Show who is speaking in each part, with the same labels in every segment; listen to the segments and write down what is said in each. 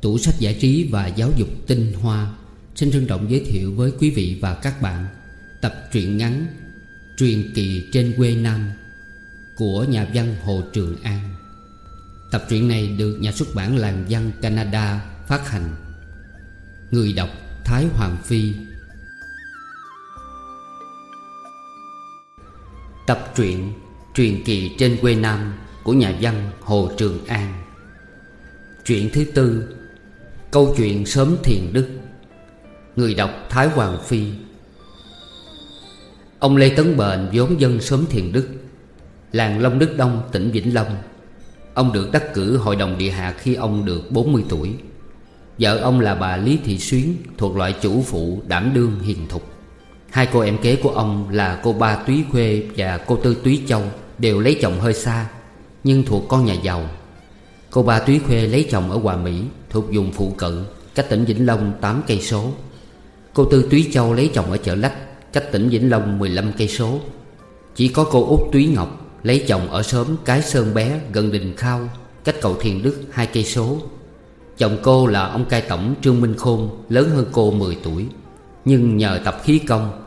Speaker 1: Tủ sách giải trí và giáo dục tinh hoa Xin trân trọng giới thiệu với quý vị và các bạn Tập truyện ngắn Truyền kỳ trên quê Nam Của nhà văn Hồ Trường An. Tập truyện này được nhà xuất bản Làng Văn Canada phát hành. Người đọc Thái Hoàng Phi. Tập truyện Truyền kỳ trên quê Nam Của nhà văn Hồ Trường An. Truyện thứ tư Câu chuyện sớm thiền đức. Người đọc Thái Hoàng Phi. Ông Lê Tấn Bền vốn dân sớm thiền đức, Làng Long Đức Đông, tỉnh Vĩnh Long. Ông được đắc cử hội đồng địa hạ khi ông được 40 tuổi. Vợ ông là bà Lý Thị Xuyến, Thuộc loại chủ phụ đảm đương hiền thục. Hai cô em kế của ông là cô ba Túy Khuê và cô Tư Túy Châu Đều lấy chồng hơi xa, Nhưng thuộc con nhà giàu. Cô ba Túy Khuê lấy chồng ở Hòa Mỹ. Thuộc vùng phụ cận, Cách tỉnh Vĩnh Long 8 cây số. Cô Tư Túy Châu lấy chồng ở chợ Lách, Cách tỉnh Vĩnh Long 15 cây số. Chỉ có cô Út Túy Ngọc Lấy chồng ở xóm Cái Sơn Bé, gần Đình Khao, Cách cầu Thiền Đức hai cây số. Chồng cô là ông cai tổng Trương Minh Khôn, Lớn hơn cô 10 tuổi. Nhưng nhờ tập khí công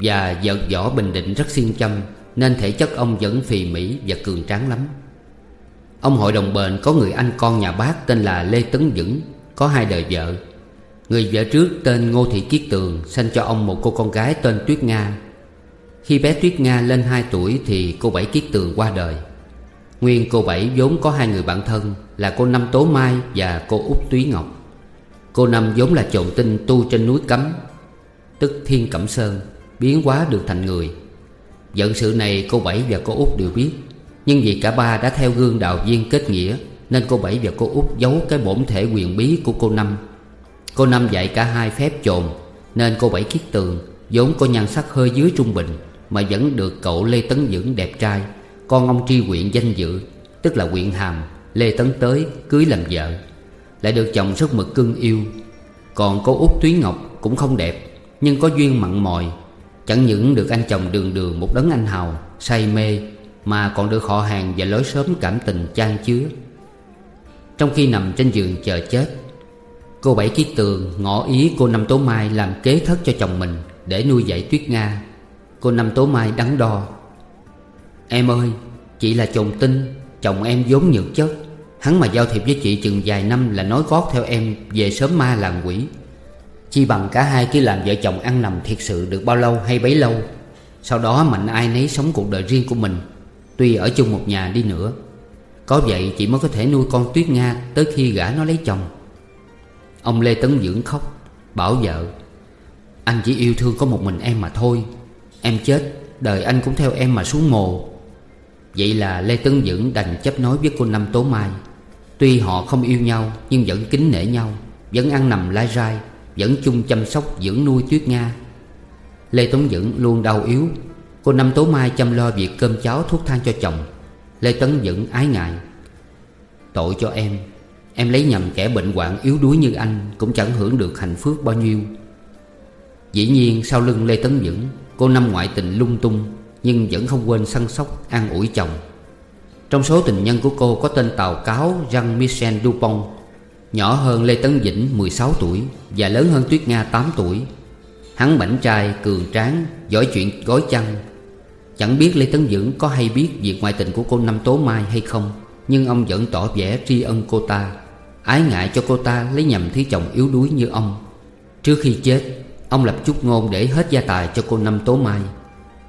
Speaker 1: Và vợ võ Bình Định rất siêng chăm, Nên thể chất ông vẫn phì mỹ và cường tráng lắm. Ông hội đồng bền có người anh con nhà bác tên là Lê Tấn Dững Có hai đời vợ. Người vợ trước tên Ngô Thị Kiết Tường Sanh cho ông một cô con gái tên Tuyết Nga. Khi bé Tuyết Nga lên 2 tuổi Thì cô Bảy Kiết Tường qua đời. Nguyên cô Bảy vốn có hai người bạn thân Là cô Năm Tố Mai và cô Út Túy Ngọc. Cô Năm vốn là trộn tinh tu trên núi Cấm, Tức Thiên Cẩm Sơn, Biến hóa được thành người. Giận sự này cô Bảy và cô Út đều biết. Nhưng vì cả ba đã theo gương đạo viên kết nghĩa, Nên cô Bảy và cô Út giấu cái bổn thể quyền bí của cô Năm. Cô Năm dạy cả hai phép trồn Nên cô Bảy kiết tường, vốn có nhan sắc hơi dưới trung bình, Mà vẫn được cậu Lê Tấn Dưỡng đẹp trai, Con ông tri huyện danh dự, Tức là huyện Hàm, Lê Tấn Tới, cưới làm vợ. Lại được chồng rất mực cưng yêu. Còn cô Út Túy Ngọc cũng không đẹp, Nhưng có duyên mặn mòi. Chẳng những được anh chồng đường đường một đấng anh hào, Say mê mà còn được họ hàng và lối sớm cảm tình chan chứa. Trong khi nằm trên giường chờ chết, Cô Bảy Kiết Tường ngỏ ý cô Năm Tố Mai làm kế thất cho chồng mình Để nuôi dạy Tuyết Nga. Cô Năm Tố Mai đắn đo, Em ơi, Chị là chồng tinh, Chồng em vốn nhược chất. Hắn mà giao thiệp với chị chừng vài năm là nói gót theo em Về sớm ma làng quỷ. Chi bằng cả hai cứ làm vợ chồng ăn nằm thiệt sự được bao lâu hay bấy lâu, Sau đó mạnh ai nấy sống cuộc đời riêng của mình. Tuy ở chung một nhà đi nữa, Có vậy chị mới có thể nuôi con Tuyết Nga Tới khi gả nó lấy chồng. Ông Lê Tấn Dưỡng khóc, Bảo vợ, Anh chỉ yêu thương có một mình em mà thôi, Em chết, Đời anh cũng theo em mà xuống mồ. Vậy là Lê Tấn Dưỡng đành chấp nói với cô Năm Tố Mai, Tuy họ không yêu nhau, Nhưng vẫn kính nể nhau, Vẫn ăn nằm lai rai, Vẫn chung chăm sóc dưỡng nuôi Tuyết Nga. Lê Tấn Dưỡng luôn đau yếu Cô Năm Tố Mai chăm lo việc cơm cháo thuốc thang cho chồng. Lê Tấn vẫn ái ngại. Tội cho em. Em lấy nhầm kẻ bệnh hoạn yếu đuối như anh Cũng chẳng hưởng được hạnh phúc bao nhiêu. Dĩ nhiên sau lưng Lê Tấn Dững Cô năm ngoại tình lung tung Nhưng vẫn không quên săn sóc an ủi chồng. Trong số tình nhân của cô có tên tàu Cáo Jean-Michel Dupont Nhỏ hơn Lê Tấn Vĩnh 16 tuổi Và lớn hơn Tuyết Nga 8 tuổi. Hắn mảnh trai, cường tráng, giỏi chuyện gói chăn Chẳng biết Lê Tấn Dưỡng có hay biết việc ngoại tình của cô Năm Tố Mai hay không, Nhưng ông vẫn tỏ vẻ tri ân cô ta, Ái ngại cho cô ta lấy nhầm thứ chồng yếu đuối như ông. Trước khi chết, Ông lập chúc ngôn để hết gia tài cho cô Năm Tố Mai.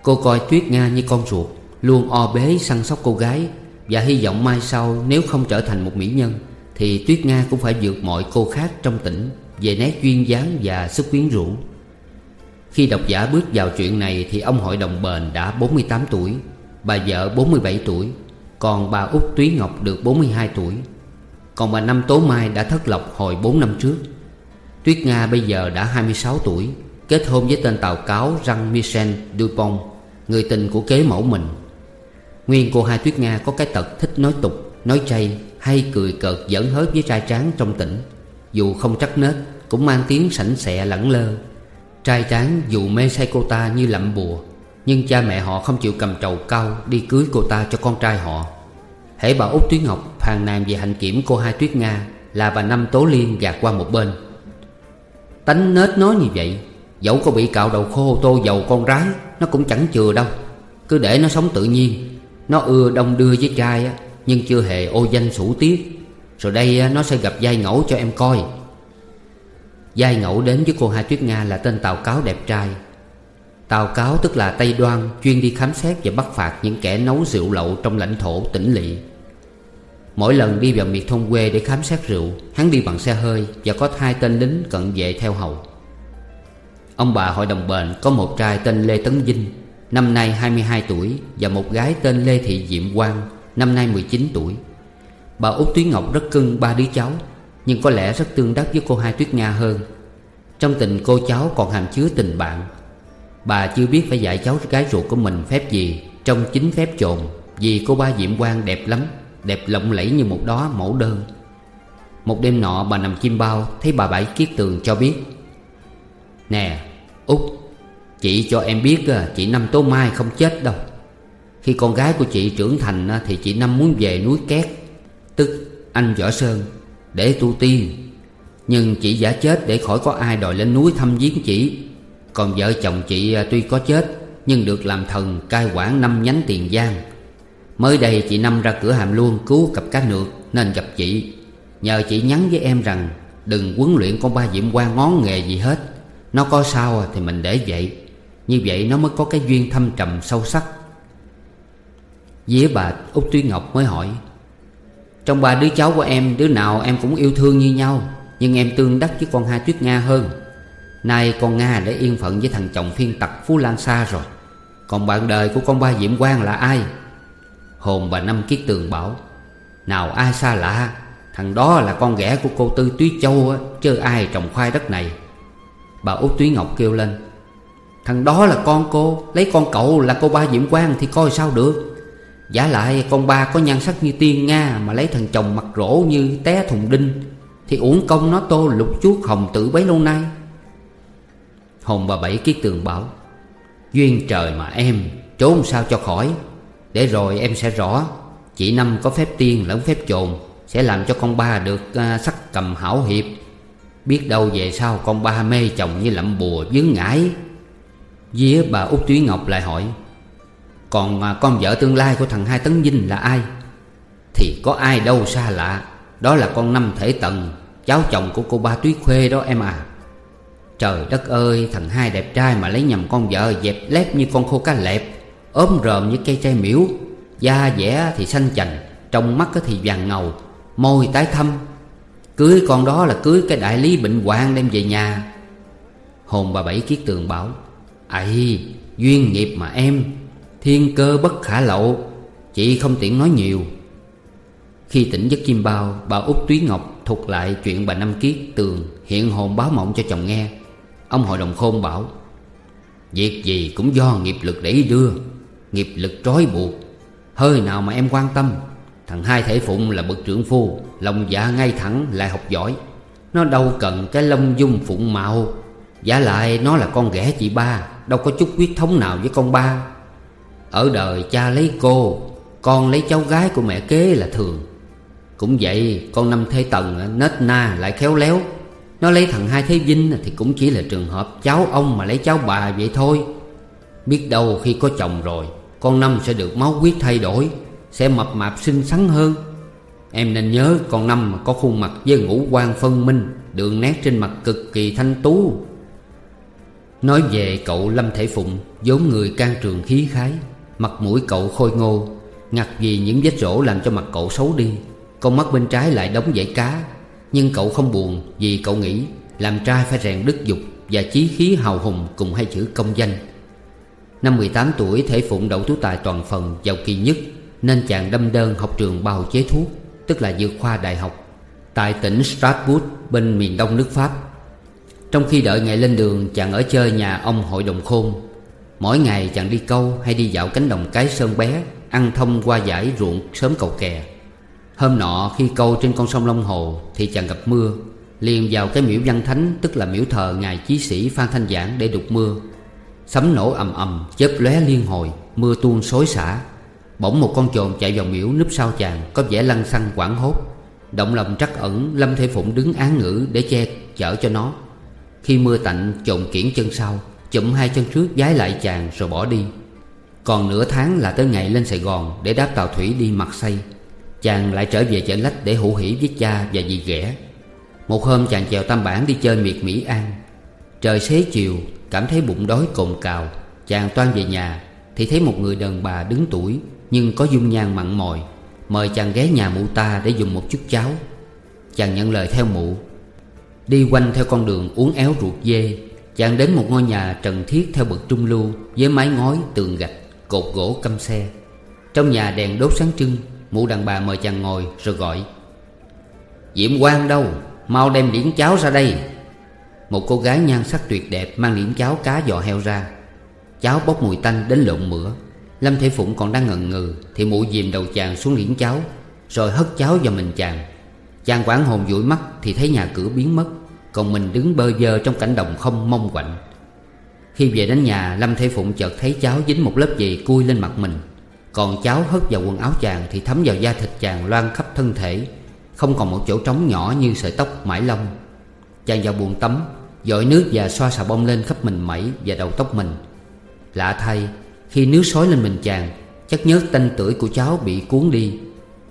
Speaker 1: Cô coi Tuyết Nga như con ruột, Luôn o bế săn sóc cô gái, Và hy vọng mai sau nếu không trở thành một mỹ nhân, Thì Tuyết Nga cũng phải vượt mọi cô khác trong tỉnh Về nét duyên dáng và sức quyến rũ. Khi độc giả bước vào chuyện này Thì ông hội đồng bền đã 48 tuổi, Bà vợ 47 tuổi, Còn bà út Túy Ngọc được 42 tuổi. Còn bà Năm Tố Mai đã thất lộc hồi 4 năm trước. Tuyết Nga bây giờ đã 26 tuổi, Kết hôn với tên tàu cáo Răng Michel Dupont, Người tình của kế mẫu mình. Nguyên cô hai Tuyết Nga có cái tật thích nói tục, Nói chay, hay cười cợt giỡn hớt với trai tráng trong tỉnh. Dù không trắc nết, Cũng mang tiếng sảnh sẹ lẳng lơ. Trai tráng dù mê say cô ta như lậm bùa, Nhưng cha mẹ họ không chịu cầm trầu cao Đi cưới cô ta cho con trai họ. Hễ bà út Tuyết Ngọc phàn nàn về hạnh kiểm cô hai Tuyết Nga Là bà Năm Tố Liên gạt qua một bên. Tánh nết nói như vậy, Dẫu có bị cạo đầu khô tô dầu con rái, Nó cũng chẳng chừa đâu. Cứ để nó sống tự nhiên, Nó ưa đông đưa với trai Nhưng chưa hề ô danh sủ tiết. Rồi đây nó sẽ gặp giai ngẫu cho em coi. Giai ngẫu đến với cô Hai Tuyết Nga là tên Tào Cáo đẹp trai. Tào Cáo tức là Tây Đoan, Chuyên đi khám xét và bắt phạt những kẻ nấu rượu lậu trong lãnh thổ tỉnh lỵ. Mỗi lần đi vào miệt thôn quê để khám xét rượu, Hắn đi bằng xe hơi Và có hai tên lính cận vệ theo hầu. Ông bà hội đồng bền có một trai tên Lê Tấn Vinh, Năm nay 22 tuổi, Và một gái tên Lê Thị Diệm Quang, Năm nay 19 tuổi. Bà Út Tuyết Ngọc rất cưng ba đứa cháu. Nhưng có lẽ rất tương đắc với cô Hai Tuyết Nga hơn. Trong tình cô cháu còn hàm chứa tình bạn. Bà chưa biết phải dạy cháu gái ruột của mình phép gì Trong chính phép trộn Vì cô ba Diệm Quang đẹp lắm, Đẹp lộng lẫy như một đó mẫu đơn. Một đêm nọ bà nằm chim bao, Thấy bà Bảy Kiết Tường cho biết, Nè, Út, Chị cho em biết à, chị Năm Tố Mai không chết đâu. Khi con gái của chị trưởng thành à, Thì chị Năm muốn về núi Két. Tức anh Võ Sơn. Để tu tiên Nhưng chị giả chết để khỏi có ai đòi lên núi thăm viếng chị. Còn vợ chồng chị à, tuy có chết, Nhưng được làm thần cai quản năm nhánh tiền giang. Mới đây chị Năm ra cửa hàm luôn cứu cặp cá nược Nên gặp chị. Nhờ chị nhắn với em rằng, Đừng huấn luyện con ba Diệm quan ngón nghề gì hết. Nó có sao à thì mình để vậy. Như vậy nó mới có cái duyên thâm trầm sâu sắc. Dĩa bà Út Tuyết Ngọc mới hỏi trong ba đứa cháu của em Đứa nào em cũng yêu thương như nhau Nhưng em tương đắc với con hai Tuyết Nga hơn. Nay con Nga đã yên phận với thằng chồng phiên tặc Phú Lan Sa rồi. Còn bạn đời của con ba Diệm Quang là ai? Hồn bà Năm Kiết Tường bảo Nào ai xa lạ? Thằng đó là con ghẻ của cô Tư Túy Châu á, Chứ ai trồng khoai đất này? Bà Út Túy Ngọc kêu lên Thằng đó là con cô Lấy con cậu là cô ba Diệm Quang Thì coi sao được? Giả lại con ba có nhan sắc như tiên Nga Mà lấy thằng chồng mặt rỗ như té thùng đinh Thì uổng công nó tô lục chuốt hồng tử bấy lâu nay. Hồng bà Bảy Kiết Tường bảo Duyên trời mà em Trốn sao cho khỏi? Để rồi em sẽ rõ Chị Năm có phép tiên lẫn phép trồn Sẽ làm cho con ba được uh, sắc cầm hảo hiệp. Biết đâu về sau con ba mê chồng như lậm bùa dướng ngải Día bà út Túy Ngọc lại hỏi còn à, con vợ tương lai của thằng Hai Tấn Vinh là ai? Thì có ai đâu xa lạ. Đó là con Năm Thể Tần, Cháu chồng của cô ba Túy Khuê đó em à. Trời đất ơi, Thằng hai đẹp trai mà lấy nhầm con vợ Dẹp lép như con khô cá lẹp, ốm rờm như cây tre miễu Da dẻ thì xanh chành, Trong mắt thì vàng ngầu, Môi tái thâm. Cưới con đó là cưới cái đại lý bệnh hoạn đem về nhà. Hồn bà Bảy Kiết Tường bảo ấy duyên nghiệp mà em. Thiên cơ bất khả lậu Chị không tiện nói nhiều. Khi tỉnh giấc chim bao, Bà út Túy Ngọc thuật lại chuyện bà Năm Kiết Tường Hiện hồn báo mộng cho chồng nghe. Ông hội đồng khôn bảo, Việc gì cũng do nghiệp lực đẩy đưa, Nghiệp lực trói buộc. Hơi nào mà em quan tâm, Thằng hai thể phụng là bậc trưởng phu, Lòng dạ ngay thẳng lại học giỏi. Nó đâu cần cái lông dung phụng mạo Giả lại nó là con ghẻ chị ba, Đâu có chút quyết thống nào với con ba. Ở đời cha lấy cô, Con lấy cháu gái của mẹ kế là thường. Cũng vậy, con năm thế tần à, nết na lại khéo léo. Nó lấy thằng hai thế vinh thì cũng chỉ là trường hợp Cháu ông mà lấy cháu bà vậy thôi. Biết đâu khi có chồng rồi, con Năm sẽ được máu huyết thay đổi, Sẽ mập mạp xinh xắn hơn. Em nên nhớ con Năm có khuôn mặt với ngũ quan phân minh, Đường nét trên mặt cực kỳ thanh tú. Nói về cậu Lâm Thể Phụng, vốn người can trường khí khái. Mặt mũi cậu khôi ngô, Ngặt vì những vết rỗ làm cho mặt cậu xấu đi. Con mắt bên trái lại đóng dãy cá, Nhưng cậu không buồn vì cậu nghĩ Làm trai phải rèn đức dục Và chí khí hào hùng cùng hai chữ công danh. Năm 18 tuổi, Thể Phụng đậu tú tài toàn phần vào kỳ nhất, Nên chàng đâm đơn học trường bào chế thuốc, Tức là dược khoa đại học, Tại tỉnh Strasbourg, bên miền đông nước Pháp. Trong khi đợi ngày lên đường, Chàng ở chơi nhà ông hội đồng khôn. Mỗi ngày chàng đi câu hay đi dạo cánh đồng cái sơn bé, Ăn thông qua giải ruộng sớm cầu kè. Hôm nọ khi câu trên con sông Long Hồ Thì chàng gặp mưa. Liền vào cái miễu văn thánh, Tức là miễu thờ ngài chí sĩ Phan Thanh Giảng để đục mưa. Sấm nổ ầm ầm, chớp lóe liên hồi, Mưa tuôn xối xả. Bỗng một con trồn chạy vào miễu núp sau chàng, Có vẻ lăn xăng quảng hốt. Động lòng trắc ẩn, Lâm Thế Phụng đứng án ngữ để che chở cho nó. Khi mưa tạnh trộn kiển chân sau. Chụm hai chân trước giái lại chàng rồi bỏ đi. Còn nửa tháng là tới ngày lên Sài Gòn Để đáp tàu thủy đi mặt xây Chàng lại trở về chợ lách để hữu hỉ với cha và dì ghẻ. Một hôm chàng chèo tam bản đi chơi miệt Mỹ An. Trời xế chiều, Cảm thấy bụng đói cồn cào. Chàng toan về nhà Thì thấy một người đàn bà đứng tuổi Nhưng có dung nhan mặn mòi, Mời chàng ghé nhà mụ ta để dùng một chút cháo. Chàng nhận lời theo mụ, Đi quanh theo con đường uống éo ruột dê Chàng đến một ngôi nhà trần thiết theo bậc trung lưu Với mái ngói, tường gạch, cột gỗ căm xe. Trong nhà đèn đốt sáng trưng Mụ đàn bà mời chàng ngồi rồi gọi. Diệm Quang đâu? Mau đem điển cháo ra đây. Một cô gái nhan sắc tuyệt đẹp Mang điển cháo cá giò heo ra. Cháo bốc mùi tanh đến lộn mửa. Lâm Thể Phụng còn đang ngần ngừ Thì mụ dìm đầu chàng xuống liễn cháo Rồi hất cháo vào mình chàng. Chàng quảng hồn dụi mắt Thì thấy nhà cửa biến mất. Còn mình đứng bơ vơ trong cảnh đồng không mong quạnh. Khi về đến nhà, Lâm Thế Phụng chợt thấy cháu dính một lớp gì cui lên mặt mình. Còn cháu hất vào quần áo chàng Thì thấm vào da thịt chàng loan khắp thân thể. Không còn một chỗ trống nhỏ như sợi tóc mãi lông. Chàng vào buồn tắm, Dội nước và xoa xà bông lên khắp mình mẩy và đầu tóc mình. Lạ thay, Khi nước xối lên mình chàng, Chắc nhớ tanh tưởi của cháu bị cuốn đi.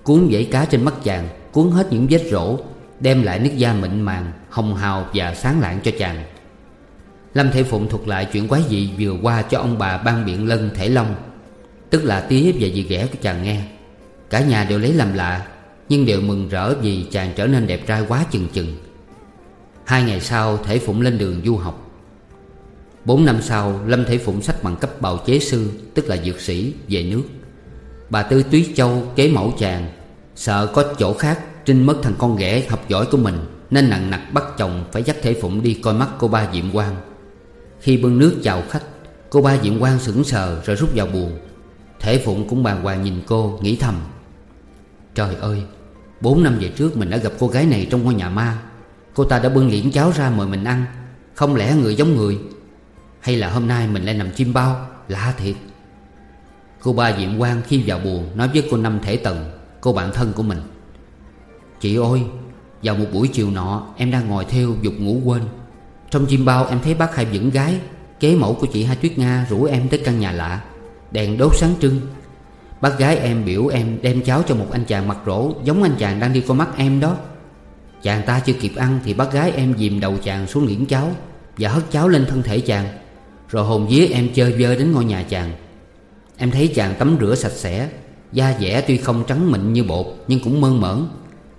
Speaker 1: Cuốn dãy cá trên mắt chàng, Cuốn hết những vết rỗ, Đem lại nước da mịn màng. Hồng hào và sáng lạng cho chàng. Lâm Thể Phụng thuật lại chuyện quái dị vừa qua cho ông bà ban biện lân Thể Long, Tức là tía và dì ghẻ của chàng nghe. Cả nhà đều lấy làm lạ, Nhưng đều mừng rỡ vì chàng trở nên đẹp trai quá chừng chừng. Hai ngày sau, Thể Phụng lên đường du học. Bốn năm sau, Lâm Thể Phụng sách bằng cấp bào chế sư, Tức là dược sĩ, về nước. Bà Tư Túy Châu kế mẫu chàng, Sợ có chỗ khác, Trinh mất thằng con ghẻ học giỏi của mình. Nên nặng nặc bắt chồng Phải dắt Thể Phụng đi coi mắt cô ba Diệm Quang. Khi bưng nước chào khách, Cô ba Diệm Quang sững sờ rồi rút vào buồn. Thể Phụng cũng bàng hoàng nhìn cô, Nghĩ thầm. Trời ơi, Bốn năm về trước mình đã gặp cô gái này trong ngôi nhà ma. Cô ta đã bưng liễn cháo ra mời mình ăn. Không lẽ người giống người? Hay là hôm nay mình lại nằm chim bao? Lạ thiệt. Cô ba Diệm Quang khi vào buồn Nói với cô Năm Thể Tần, Cô bạn thân của mình. Chị ơi vào một buổi chiều nọ, Em đang ngồi theo dục ngủ quên. Trong chim bao, em thấy bác hai dẫn gái, Kế mẫu của chị Hai Tuyết Nga rủ em tới căn nhà lạ. Đèn đốt sáng trưng. Bác gái em biểu em đem cháo cho một anh chàng mặt rỗ Giống anh chàng đang đi coi mắt em đó. Chàng ta chưa kịp ăn Thì bác gái em dìm đầu chàng xuống liễn cháo Và hất cháo lên thân thể chàng. Rồi hồn vía em chơi vơ đến ngôi nhà chàng. Em thấy chàng tắm rửa sạch sẽ, Da dẻ tuy không trắng mịn như bột Nhưng cũng mơn mởn.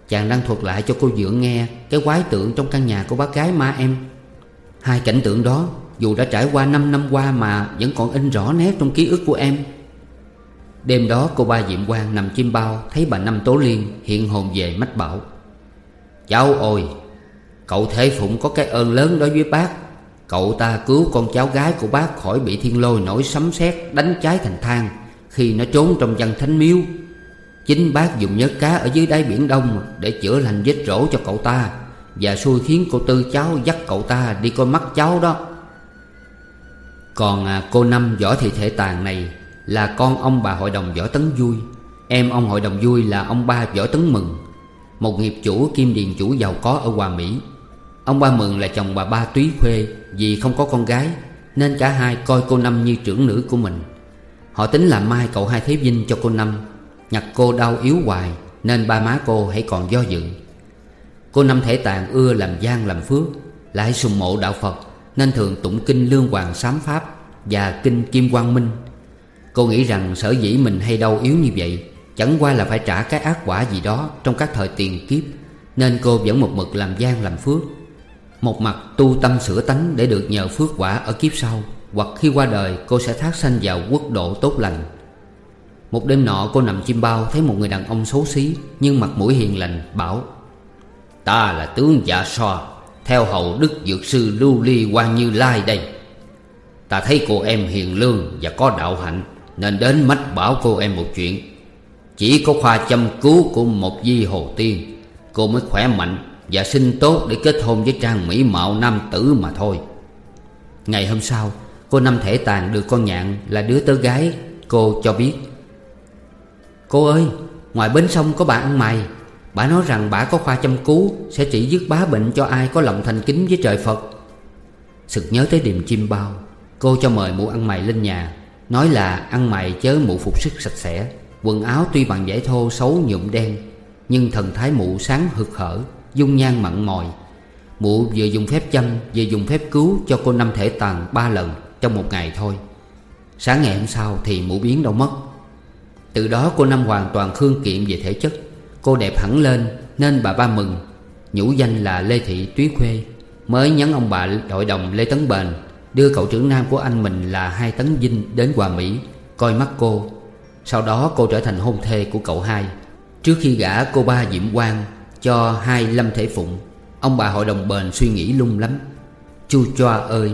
Speaker 1: Chàng đang thuật lại cho cô Dưỡng nghe Cái quái tượng trong căn nhà của bác gái ma em. Hai cảnh tượng đó, Dù đã trải qua 5 năm qua Mà vẫn còn in rõ nét trong ký ức của em. Đêm đó, cô ba Diệm Quang nằm chim bao Thấy bà Năm Tố Liên hiện hồn về mách bảo. Cháu ơi, Cậu Thế Phụng có cái ơn lớn đối với bác. Cậu ta cứu con cháu gái của bác khỏi bị thiên lôi nổi sấm sét đánh cháy thành thang Khi nó trốn trong văn thánh miếu. Chính bác dùng nhớt cá ở dưới đáy biển Đông Để chữa lành vết rỗ cho cậu ta. Và xui khiến cô Tư cháu dắt cậu ta đi coi mắt cháu đó. Còn à, cô Năm võ thị thể tàn này Là con ông bà hội đồng võ tấn vui. Em ông hội đồng vui là ông ba võ tấn mừng. Một nghiệp chủ kim điền chủ giàu có ở Hòa Mỹ. Ông ba Mừng là chồng bà ba Túy Khuê Vì không có con gái, Nên cả hai coi cô Năm như trưởng nữ của mình. Họ tính làm mai cậu hai thế vinh cho cô Năm. Nhặt cô đau yếu hoài, Nên ba má cô hãy còn do dự. Cô Năm thể tàn ưa làm gian làm phước, Lại sùng mộ đạo Phật, Nên thường tụng kinh Lương Hoàng Sám Pháp Và kinh Kim Quang Minh. Cô nghĩ rằng sở dĩ mình hay đau yếu như vậy, Chẳng qua là phải trả cái ác quả gì đó Trong các thời tiền kiếp, Nên cô vẫn một mực làm gian làm phước. Một mặt tu tâm sửa tánh để được nhờ phước quả ở kiếp sau, Hoặc khi qua đời cô sẽ thác sanh vào quốc độ tốt lành. Một đêm nọ cô nằm chim bao thấy một người đàn ông xấu xí, Nhưng mặt mũi hiền lành, bảo, Ta là tướng dạ so, Theo hầu đức dược sư Lưu Ly Quan Như Lai đây. Ta thấy cô em hiền lương và có đạo hạnh, Nên đến mách bảo cô em một chuyện. Chỉ có khoa chăm cứu của một di hồ tiên. Cô mới khỏe mạnh và sinh tốt để kết hôn với Trang Mỹ Mạo Nam Tử mà thôi. Ngày hôm sau, Cô Năm Thể Tàn được con nhạn là đứa tớ gái, Cô cho biết. Cô ơi, Ngoài bến sông có bà ăn mày. Bà nói rằng bà có khoa chăm cứu, Sẽ trị dứt bá bệnh cho ai có lòng thành kính với trời Phật. Sực nhớ tới điềm chim bao. Cô cho mời mụ ăn mày lên nhà. Nói là ăn mày chớ mụ phục sức sạch sẽ. Quần áo tuy bằng giải thô xấu nhuộm đen, Nhưng thần thái mụ sáng hực hở, Dung nhan mặn mòi. Mụ vừa dùng phép chăm, Vừa dùng phép cứu cho cô năm thể tàn ba lần Trong một ngày thôi. Sáng ngày hôm sau thì mụ biến đâu mất. Từ đó cô Năm hoàn toàn khương kiệm về thể chất. Cô đẹp hẳn lên, Nên bà ba mừng. Nhũ danh là Lê Thị Túy Khuê. Mới nhắn ông bà đội đồng Lê Tấn Bền, Đưa cậu trưởng nam của anh mình là Hai Tấn Vinh đến Hòa Mỹ, Coi mắt cô. Sau đó cô trở thành hôn thê của cậu hai. Trước khi gả, cô ba Diệm Quang Cho hai Lâm Thể Phụng. Ông bà hội đồng bền suy nghĩ lung lắm. Chu choa ơi,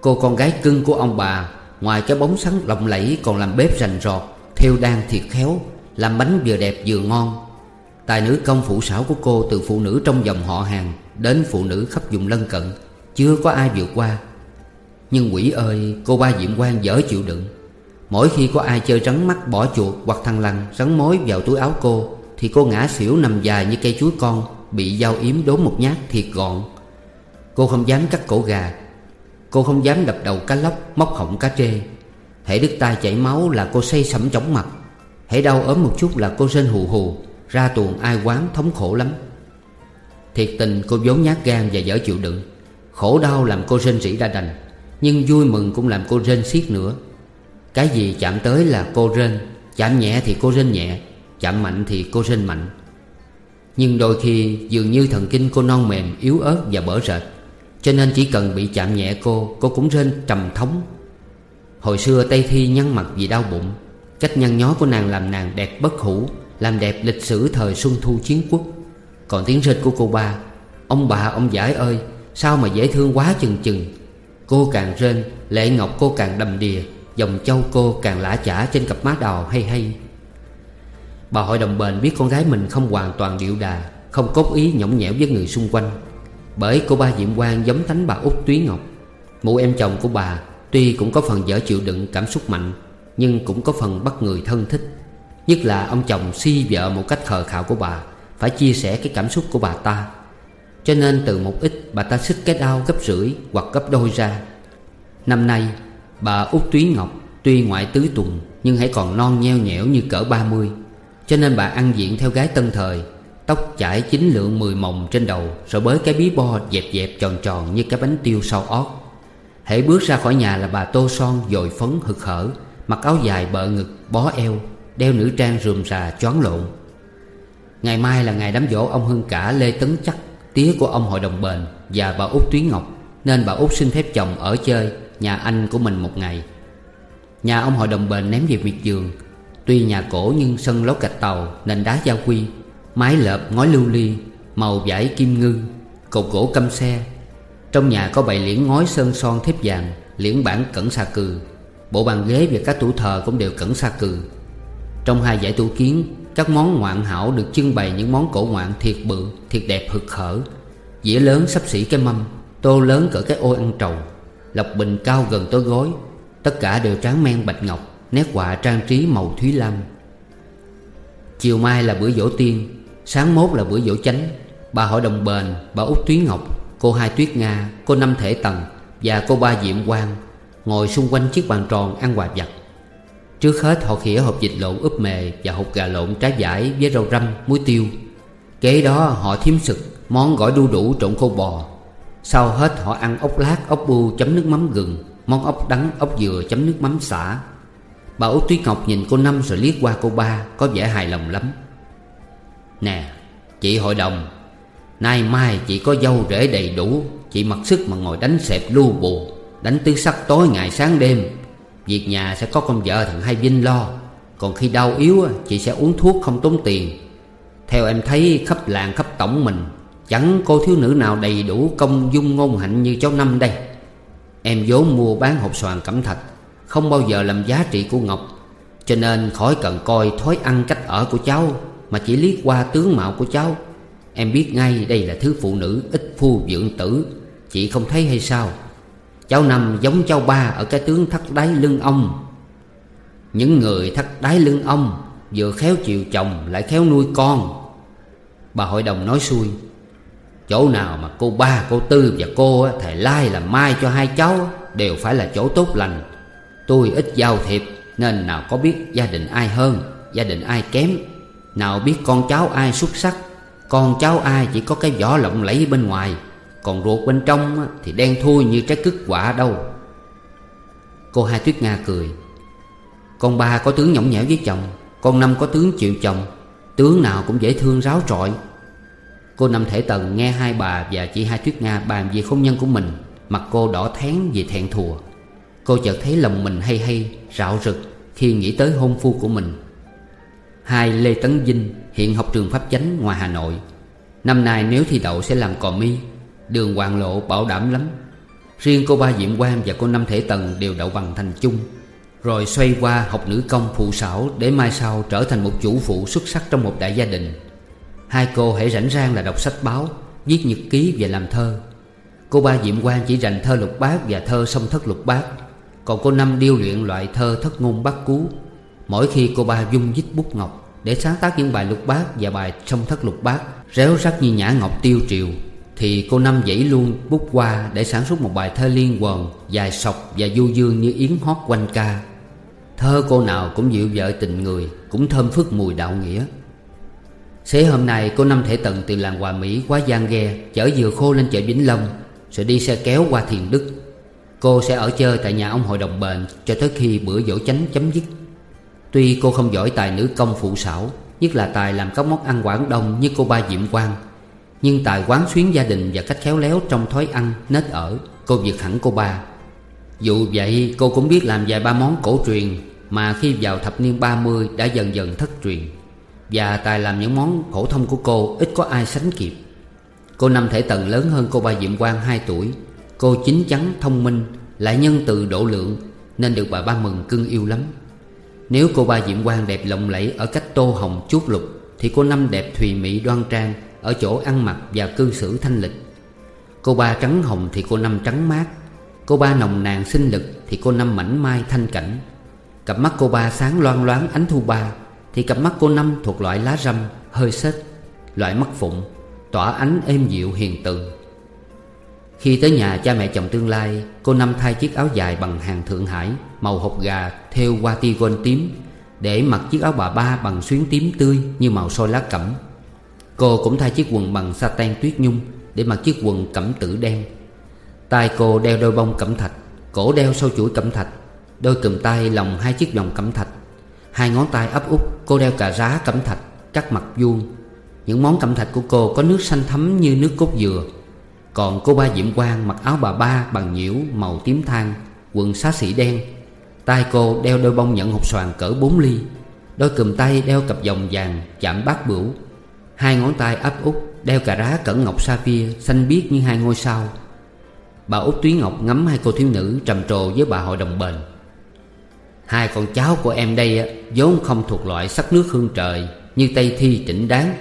Speaker 1: Cô con gái cưng của ông bà, Ngoài cái bóng sáng lộng lẫy còn làm bếp rành rọt. Theo đan thiệt khéo, Làm bánh vừa đẹp vừa ngon. Tài nữ công phụ xảo của cô từ phụ nữ trong dòng họ hàng Đến phụ nữ khắp vùng lân cận, Chưa có ai vượt qua. Nhưng quỷ ơi, cô ba Diệm quan dở chịu đựng. Mỗi khi có ai chơi rắn mắt, bỏ chuột hoặc thằng lằn Rắn mối vào túi áo cô, Thì cô ngã xỉu nằm dài như cây chuối con, Bị dao yếm đốn một nhát thiệt gọn. Cô không dám cắt cổ gà, Cô không dám đập đầu cá lóc, Móc họng cá trê. Hễ đứt tay chảy máu là cô say sẩm chóng mặt. Hễ đau ốm một chút là cô rên hù hù, Ra tuồng ai quán thống khổ lắm. Thiệt tình, cô vốn nhát gan và dở chịu đựng. Khổ đau làm cô rên rỉ ra đành, Nhưng vui mừng cũng làm cô rên xiết nữa. Cái gì chạm tới là cô rên, Chạm nhẹ thì cô rên nhẹ, Chạm mạnh thì cô rên mạnh. Nhưng đôi khi, dường như thần kinh cô non mềm, Yếu ớt và bở rệt, Cho nên chỉ cần bị chạm nhẹ cô Cô cũng rên trầm thống. Hồi xưa Tây Thi nhăn mặt vì đau bụng. Cách nhăn nhó của nàng làm nàng đẹp bất hủ, Làm đẹp lịch sử thời Xuân Thu Chiến Quốc. Còn tiếng rên của cô ba, Ông bà, ông giải ơi, Sao mà dễ thương quá chừng chừng. Cô càng rên, Lệ ngọc cô càng đầm đìa, Dòng châu cô càng lã chả trên cặp má đào hay hay. Bà hội đồng bền biết con gái mình không hoàn toàn điệu đà, Không cốt ý nhõng nhẽo với người xung quanh. Bởi cô ba Diệm Quang giống tánh bà út Túy Ngọc. Mụ em chồng của bà Tuy cũng có phần dở chịu đựng cảm xúc mạnh, Nhưng cũng có phần bắt người thân thích. Nhất là ông chồng si vợ một cách khờ khạo của bà, Phải chia sẻ cái cảm xúc của bà ta. Cho nên từ một ít bà ta xích cái đau gấp rưỡi hoặc gấp đôi ra. Năm nay, bà út Túy Ngọc Tuy ngoại tứ tuần, Nhưng hãy còn non nheo nhẽo như cỡ ba mươi. Cho nên bà ăn diện theo gái tân thời, Tóc chải chín lượng mười mồng trên đầu, Rồi bới cái bí bo dẹp dẹp tròn tròn như cái bánh tiêu sau ót. Hãy bước ra khỏi nhà là bà tô son dồi phấn hực hở, Mặc áo dài bợ ngực, bó eo, Đeo nữ trang rườm rà choáng lộn. Ngày mai là ngày đám dỗ ông Hưng cả Lê Tấn Chắc, Tía của ông hội đồng bền Và bà út Tuyến Ngọc, Nên bà út xin phép chồng ở chơi Nhà anh của mình một ngày. Nhà ông hội đồng bền ném về miệt giường. Tuy nhà cổ nhưng sân lót gạch tàu Nền đá gia quy, Mái lợp ngói lưu ly, Màu vải kim ngư Cột gỗ căm xe trong nhà có bày liễn ngói sơn son thép vàng, Liễn bản cẩn sa cừ. Bộ bàn ghế và các tủ thờ cũng đều cẩn sa cừ. Trong hai giải tủ kiến, Các món ngoạn hảo được trưng bày những món cổ ngoạn thiệt bự, Thiệt đẹp hực hở. Dĩa lớn sắp xỉ cái mâm, Tô lớn cỡ cái ô ăn trầu. Lọc bình cao gần tới gối, Tất cả đều tráng men bạch ngọc, Nét họa trang trí màu thúy lam. Chiều mai là bữa dỗ tiên, Sáng mốt là bữa dỗ chánh. Bà hội đồng bền, Bà út Thúy Ngọc. Cô Hai Tuyết Nga Cô Năm Thể Tần Và cô Ba Diệm Quang Ngồi xung quanh chiếc bàn tròn ăn quà vặt. Trước hết họ khỉa hộp vịt lộn ướp mề Và hộp gà lộn trái vải với rau răm, muối tiêu. Kế đó họ thiếm sực Món gỏi đu đủ trộn khô bò. Sau hết họ ăn ốc lát, ốc bu chấm nước mắm gừng Món ốc đắng, ốc dừa chấm nước mắm xả. Bà Út Tuyết Ngọc nhìn cô Năm rồi liếc qua cô Ba Có vẻ hài lòng lắm. Nè, chị hội đồng Nay mai chị có dâu rễ đầy đủ Chị mặc sức mà ngồi đánh xẹp lưu bù, Đánh tứ sắc tối ngày sáng đêm. Việc nhà sẽ có con vợ thằng Hai Vinh lo, Còn khi đau yếu Chị sẽ uống thuốc không tốn tiền. Theo em thấy, khắp làng, khắp tổng mình, Chẳng cô thiếu nữ nào đầy đủ công dung ngôn hạnh như cháu Năm đây. Em vốn mua bán hộp xoàn cẩm thạch, Không bao giờ làm giá trị của Ngọc, Cho nên khỏi cần coi thói ăn cách ở của cháu, Mà chỉ liếc qua tướng mạo của cháu. Em biết ngay đây là thứ phụ nữ ít phu dưỡng tử. Chị không thấy hay sao? Cháu Năm giống cháu ba ở cái tướng thắt đáy lưng ông. Những người thắt đáy lưng ông Vừa khéo chịu chồng lại khéo nuôi con. Bà hội đồng nói xuôi Chỗ nào mà cô ba, cô tư và cô Thầy lai làm mai cho hai cháu Đều phải là chỗ tốt lành. Tôi ít giao thiệp Nên nào có biết gia đình ai hơn Gia đình ai kém. Nào biết con cháu ai xuất sắc con cháu ai chỉ có cái vỏ lộng lẫy bên ngoài Còn ruột bên trong thì đen thui như trái cứt quả đâu. Cô hai tuyết Nga cười. Con ba có tướng nhõng nhẽo với chồng Con năm có tướng chịu chồng Tướng nào cũng dễ thương ráo trọi. Cô Năm Thể Tần nghe hai bà và chị Hai Tuyết Nga bàn về hôn nhân của mình Mặt cô đỏ thén vì thẹn thùa. Cô chợt thấy lòng mình hay hay, rạo rực Khi nghĩ tới hôn phu của mình. Hai Lê Tấn Vinh, hiện học trường Pháp Chánh, ngoài Hà Nội. Năm nay nếu thi đậu sẽ làm cò mi, Đường hoàng lộ bảo đảm lắm. Riêng cô ba Diệm Quang và cô Năm Thể Tần đều đậu bằng thành chung. Rồi xoay qua học nữ công phụ xảo Để mai sau trở thành một chủ phụ xuất sắc trong một đại gia đình. Hai cô hãy rảnh rang là đọc sách báo, Viết nhật ký và làm thơ. Cô ba Diệm Quang chỉ rành thơ lục bát và thơ song thất lục bát. Còn cô Năm điêu luyện loại thơ thất ngôn bát cú. Mỗi khi cô ba dung dít bút ngọc Để sáng tác những bài lục bát và bài song thất lục bát, Réo rắt như nhã ngọc tiêu triều, Thì cô Năm dãy luôn bút qua Để sản xuất một bài thơ liên quần Dài sọc và du dương như yến hót quanh ca. Thơ cô nào cũng dịu vợ tình người, Cũng thơm phức mùi đạo nghĩa. Xế hôm nay, cô Năm Thể Tần từ làng Hòa Mỹ qua Giang Ghe, Chở dừa khô lên chợ Vĩnh Long, Rồi đi xe kéo qua Thiền Đức. Cô sẽ ở chơi tại nhà ông hội đồng bệnh Cho tới khi bữa dỗ chánh chấm dứt. Tuy cô không giỏi tài nữ công phụ xảo Nhất là tài làm các món ăn Quảng Đông như cô ba Diệm Quang Nhưng tài quán xuyến gia đình và cách khéo léo trong thói ăn, nết ở Cô vượt hẳn cô ba. Dù vậy cô cũng biết làm vài ba món cổ truyền Mà khi vào thập niên 30 đã dần dần thất truyền. Và tài làm những món phổ thông của cô ít có ai sánh kịp. Cô Năm Thể Tần lớn hơn cô ba Diệm Quang 2 tuổi. Cô chín chắn, thông minh, lại nhân từ độ lượng Nên được bà ba mừng cưng yêu lắm. Nếu cô ba Diệm Quang đẹp lộng lẫy ở cách tô hồng chuốt lục, Thì cô Năm đẹp thùy mị đoan trang Ở chỗ ăn mặc và cư xử thanh lịch. Cô ba trắng hồng thì cô Năm trắng mát. Cô ba nồng nàn sinh lực thì cô Năm mảnh mai thanh cảnh. Cặp mắt cô ba sáng loan loáng ánh thu ba, thì cặp mắt cô Năm thuộc loại lá râm, Hơi xết Loại mắt phụng, Tỏa ánh êm dịu hiền từ. Khi tới nhà cha mẹ chồng tương lai, Cô Năm thay chiếc áo dài bằng hàng Thượng Hải. Màu hộp gà theo hoa ti gôn tím, Để mặc chiếc áo bà ba bằng xuyến tím tươi Như màu soi lá cẩm. Cô cũng thay chiếc quần bằng sa tan tuyết nhung Để mặc chiếc quần cẩm tử đen. Tay cô đeo đôi bông cẩm thạch, Cổ đeo sâu chuỗi cẩm thạch, Đôi cùm tay lòng hai chiếc vòng cẩm thạch. Hai ngón tay ấp út Cô đeo cà rá cẩm thạch, Cắt mặt vuông. Những món cẩm thạch của cô có nước xanh thấm như nước cốt dừa. Còn cô ba Diệm Quang mặc áo bà ba bằng nhiễu màu tím than, Quần xá xỉ đen tay cô đeo đôi bông nhẫn hộp xoàn cỡ 4 ly. Đôi cùm tay đeo cặp vòng vàng chạm bát bửu. Hai ngón tay ấp út đeo cà rá cẩn ngọc sapphire Xanh biếc như hai ngôi sao. Bà út Túy Ngọc ngắm hai cô thiếu nữ trầm trồ với bà hội đồng bền. Hai con cháu của em đây vốn không thuộc loại sắc nước hương trời Như Tây Thi trịnh đáng.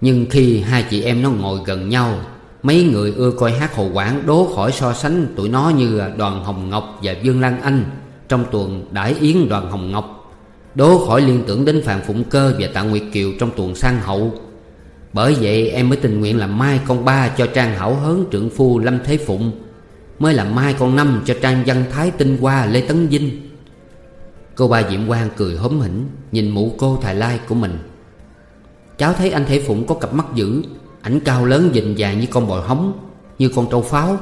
Speaker 1: Nhưng khi hai chị em nó ngồi gần nhau, Mấy người ưa coi hát hồ quảng đố khỏi so sánh tụi nó như Đoàn Hồng Ngọc và Dương Lan Anh. Trong tuần Đãi Yến Đoàn Hồng Ngọc, Đố khỏi liên tưởng đến Phạm Phụng Cơ và Tạ Nguyệt Kiều trong tuần sang hậu. Bởi vậy em mới tình nguyện làm mai con ba cho Trang Hảo Hớn trượng phu Lâm Thế Phụng, Mới làm mai con năm cho Trang Văn Thái Tinh Hoa Lê Tấn Vinh. Cô ba Diệm Quang cười hóm hỉnh, Nhìn mụ cô thài lai của mình. Cháu thấy anh Thể Phụng có cặp mắt dữ, Ảnh cao lớn dình dài như con bò hóng, Như con trâu pháo.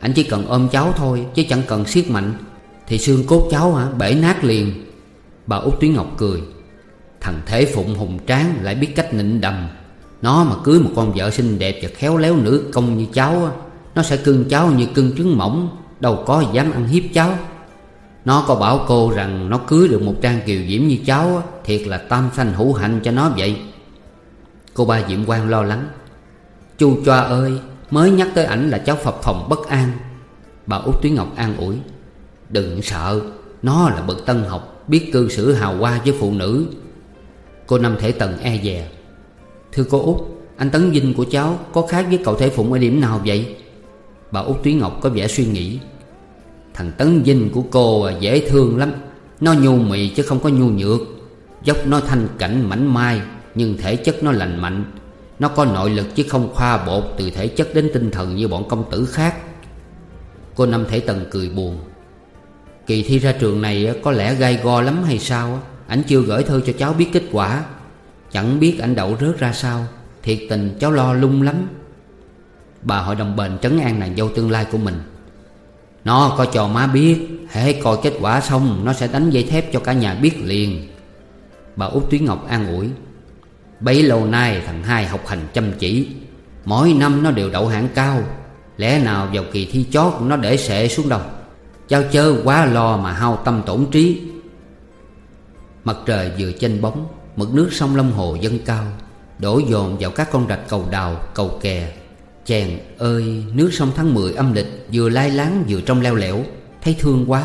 Speaker 1: Ảnh chỉ cần ôm cháu thôi, Chứ chẳng cần siết mạnh. Thì xương cốt cháu hả? Bể nát liền. Bà út Tuyến Ngọc cười. Thằng Thế Phụng hùng tráng lại biết cách nịnh đầm. Nó mà cưới một con vợ xinh đẹp và khéo léo nữ công như cháu Nó sẽ cưng cháu như cưng trứng mỏng. Đâu có dám ăn hiếp cháu. Nó có bảo cô rằng nó cưới được một trang kiều diễm như cháu Thiệt là tam sanh hữu hạnh cho nó vậy. Cô ba Diệm Quang lo lắng. Chu choa ơi, Mới nhắc tới ảnh là cháu phập phòng bất an. Bà út Tuyến Ngọc an ủi. Đừng sợ, Nó là bậc tân học, Biết cư xử hào hoa với phụ nữ. Cô Năm Thể Tần e dè. Thưa cô út, Anh Tấn Vinh của cháu có khác với cậu Thể Phụng ở điểm nào vậy? Bà út túy Ngọc có vẻ suy nghĩ. Thằng Tấn Vinh của cô à, dễ thương lắm. Nó nhu mì chứ không có nhu nhược. Dốc nó thanh cảnh mảnh mai, Nhưng thể chất nó lành mạnh. Nó có nội lực chứ không khoa bột Từ thể chất đến tinh thần như bọn công tử khác. Cô Năm Thể Tần cười buồn. Kỳ thi ra trường này có lẽ gai go lắm hay sao Ảnh chưa gửi thư cho cháu biết kết quả. Chẳng biết ảnh đậu rớt ra sao. Thiệt tình, cháu lo lung lắm. Bà hội đồng bền trấn an nàng dâu tương lai của mình. Nó coi cho má biết. Hễ coi kết quả xong, Nó sẽ đánh dây thép cho cả nhà biết liền. Bà út Tuyến Ngọc an ủi. Bấy lâu nay thằng hai học hành chăm chỉ. Mỗi năm nó đều đậu hạng cao. Lẽ nào vào kỳ thi chót nó để sệ xuống đâu Cháu chớ quá lo mà hao tâm tổn trí. Mặt trời vừa chênh bóng Mực nước sông Long Hồ dâng cao Đổ dồn vào các con rạch cầu đào, cầu kè. Chàng ơi nước sông tháng 10 âm lịch Vừa lai láng vừa trong leo lẻo Thấy thương quá.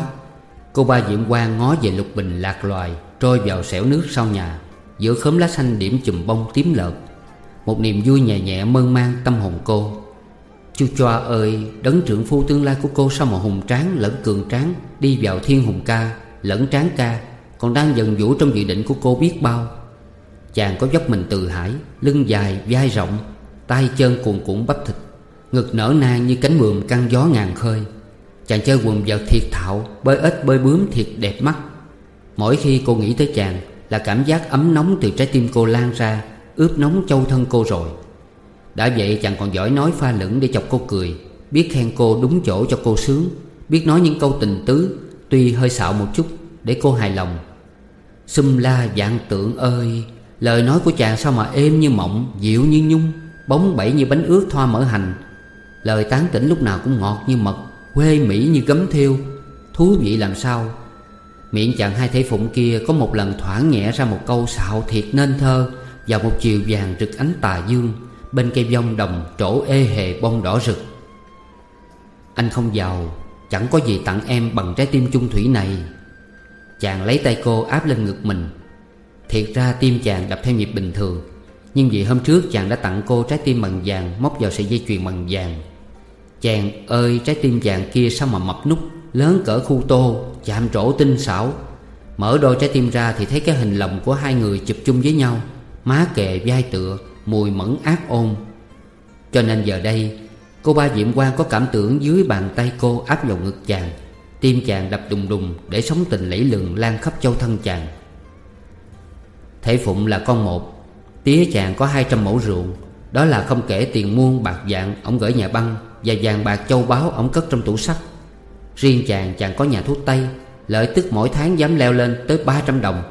Speaker 1: Cô ba Diệm Quang ngó về lục bình lạc loài Trôi vào xẻo nước sau nhà. Giữa khóm lá xanh điểm chùm bông tím lợt Một niềm vui nhẹ nhẹ mơn man tâm hồn cô chú choa ơi, Đấng trưởng phu tương lai của cô Sao mà hùng tráng lẫn cường tráng, Đi vào thiên hùng ca, lẫn tráng ca, Còn đang dần vũ trong dự định của cô biết bao. Chàng có dốc mình từ hải, Lưng dài, vai rộng, tay chân cuồn cuộn bắp thịt, Ngực nở nang như cánh mườm căng gió ngàn khơi. Chàng chơi quần vợt thiệt thạo, Bơi ếch bơi bướm thiệt đẹp mắt. Mỗi khi cô nghĩ tới chàng Là cảm giác ấm nóng từ trái tim cô lan ra, Ướp nóng châu thân cô rồi. Đã vậy chàng còn giỏi nói pha lửng để chọc cô cười. Biết khen cô đúng chỗ cho cô sướng. Biết nói những câu tình tứ, Tuy hơi xạo một chút, Để cô hài lòng. Xum la dạng tượng ơi, Lời nói của chàng sao mà êm như mộng, Dịu như nhung, Bóng bẩy như bánh ướt thoa mỡ hành. Lời tán tỉnh lúc nào cũng ngọt như mật, Quê mỹ như gấm thiêu Thú vị làm sao? Miệng chàng hai thể phụng kia có một lần thoảng nhẹ ra một câu xạo thiệt nên thơ Vào một chiều vàng rực ánh tà dương. Bên cây vong đồng trổ ê hề bông đỏ rực. Anh không giàu, Chẳng có gì tặng em bằng trái tim chung thủy này. Chàng lấy tay cô áp lên ngực mình. Thiệt ra tim chàng đập theo nhịp bình thường, Nhưng vì hôm trước chàng đã tặng cô trái tim bằng vàng Móc vào sợi dây chuyền bằng vàng. Chàng ơi, trái tim chàng kia sao mà mập nút, Lớn cỡ khu tô, Chạm trổ tinh xảo. Mở đôi trái tim ra thì thấy cái hình lòng của hai người chụp chung với nhau, Má kề vai tựa Mùi mẫn ác ôn. Cho nên giờ đây, Cô ba Diệm Quang có cảm tưởng dưới bàn tay cô áp vào ngực chàng, Tim chàng đập đùng đùng Để sống tình lẫy lừng lan khắp châu thân chàng. Thể Phụng là con một, Tía chàng có hai trăm mẫu ruộng Đó là không kể tiền muôn bạc dạng Ông gửi nhà băng Và vàng bạc châu báu ông cất trong tủ sắt. Riêng chàng chàng có nhà thuốc tây, Lợi tức mỗi tháng dám leo lên tới 300 đồng,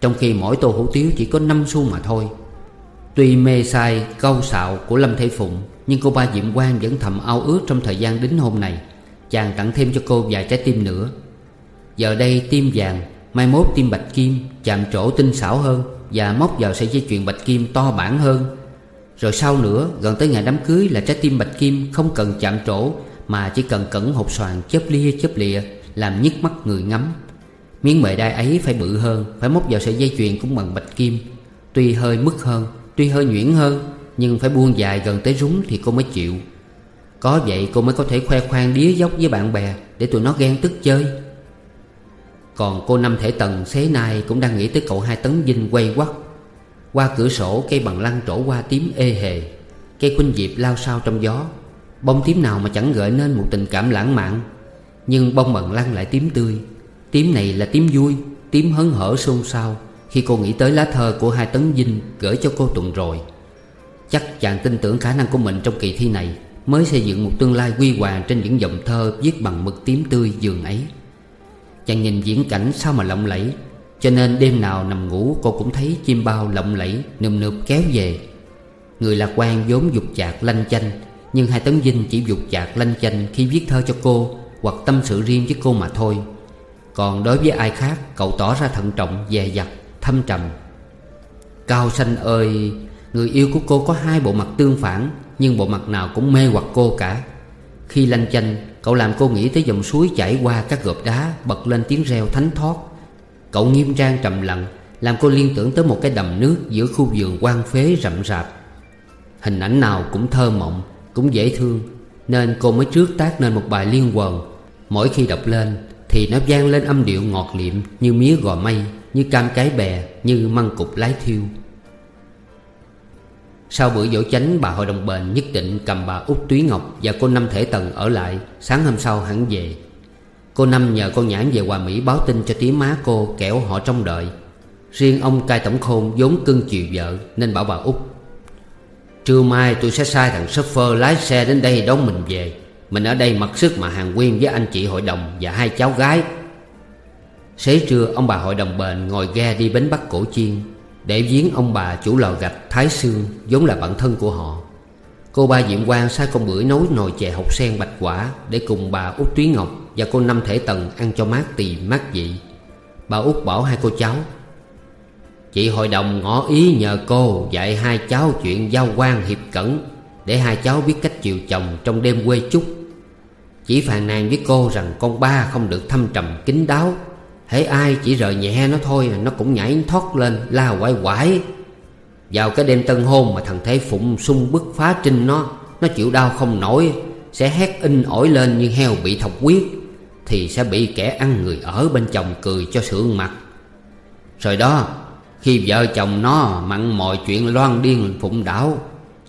Speaker 1: Trong khi mỗi tô hủ tiếu chỉ có 5 xu mà thôi. Tuy mê sai, câu xạo của Lâm Thế Phụng, Nhưng cô ba Diệm Quang vẫn thầm ao ước trong thời gian đính hôn này. Chàng tặng thêm cho cô vài trái tim nữa. Giờ đây tim vàng, Mai mốt tim bạch kim, Chạm trổ tinh xảo hơn Và móc vào sợi dây chuyền bạch kim to bản hơn. Rồi sau nữa, gần tới ngày đám cưới là trái tim bạch kim Không cần chạm trổ, Mà chỉ cần cẩn hộp xoàn chớp lia chớp lịa, Làm nhức mắt người ngắm. Miếng mệ đai ấy phải bự hơn, Phải móc vào sợi dây chuyền cũng bằng bạch kim, Tuy hơi mức hơn. Tuy hơi nhuyễn hơn, Nhưng phải buông dài gần tới rúng thì cô mới chịu. Có vậy cô mới có thể khoe khoang đía dốc với bạn bè Để tụi nó ghen tức chơi. Còn cô Năm Thể Tần xế nay cũng đang nghĩ tới cậu hai tấn dinh quay quắt. Qua cửa sổ, cây bằng lăng trổ qua tím ê hề. Cây khuynh diệp lao sao trong gió. Bông tím nào mà chẳng gợi nên một tình cảm lãng mạn. Nhưng bông bằng lăng lại tím tươi. Tím này là tím vui, Tím hớn hở xôn xao. Khi cô nghĩ tới lá thơ của hai tấn dinh Gửi cho cô tuần rồi Chắc chàng tin tưởng khả năng của mình trong kỳ thi này Mới xây dựng một tương lai quy hoàng Trên những dòng thơ viết bằng mực tím tươi giường ấy. Chàng nhìn diễn cảnh sao mà lộng lẫy Cho nên đêm nào nằm ngủ cô cũng thấy chim bao lộng lẫy Nườm nượp kéo về. Người lạc quan vốn dục chạc lanh chanh Nhưng hai tấn dinh chỉ dục chạc lanh chanh Khi viết thơ cho cô Hoặc tâm sự riêng với cô mà thôi. Còn đối với ai khác Cậu tỏ ra thận trọng, dè dặt, thâm trầm. Cao xanh ơi, Người yêu của cô có hai bộ mặt tương phản, Nhưng bộ mặt nào cũng mê hoặc cô cả. Khi lanh chanh, Cậu làm cô nghĩ tới dòng suối chảy qua các gợp đá, Bật lên tiếng reo thánh thoát. Cậu nghiêm trang trầm lặng, Làm cô liên tưởng tới một cái đầm nước Giữa khu vườn quang phế rậm rạp. Hình ảnh nào cũng thơ mộng, Cũng dễ thương, Nên cô mới trước tác nên một bài liên quần Mỗi khi đọc lên thì nó vang lên âm điệu ngọt liệm Như mía gò mây, Như cam cái bè, Như măng cục lái thiêu. Sau bữa dỗ chánh, bà hội đồng bền nhất định cầm bà út Túy Ngọc Và cô Năm Thể Tần ở lại. Sáng hôm sau hẳn về. Cô Năm nhờ con nhãn về Hòa Mỹ báo tin cho tía má cô kẻo họ trông đợi. Riêng ông cai tổng khôn vốn cưng chiều vợ Nên bảo bà út, Trưa mai tôi sẽ sai thằng shopper lái xe đến đây đón mình về. Mình ở đây mặc sức mà hàng quyên với anh chị hội đồng và hai cháu gái. Xế trưa, ông bà hội đồng bền ngồi ghe đi bến Bắc Cổ Chiên Để viếng ông bà chủ lò gạch Thái Sương, vốn là bạn thân của họ. Cô ba Diệm Quang sai con bưởi nấu nồi chè hột sen bạch quả Để cùng bà út Túy Ngọc và cô Năm Thể Tần ăn cho mát tỳ, mát vị. Bà út bảo hai cô cháu, Chị hội đồng ngỏ ý nhờ cô dạy hai cháu chuyện giao quan hiệp cẩn Để hai cháu biết cách chiều chồng trong đêm quê chút chỉ phàn nàn với cô rằng con ba không được thâm trầm, kín đáo. Hễ ai chỉ rời nhẹ nó thôi, Nó cũng nhảy thoát lên, la quải quải Vào cái đêm tân hôn mà thằng Thế Phụng sung bức phá trinh nó Nó chịu đau không nổi, Sẽ hét in ổi lên như heo bị thọc huyết, Thì sẽ bị kẻ ăn người ở bên chồng cười cho sượng mặt. Rồi đó, Khi vợ chồng nó mặn mọi chuyện loan điên phụng đảo,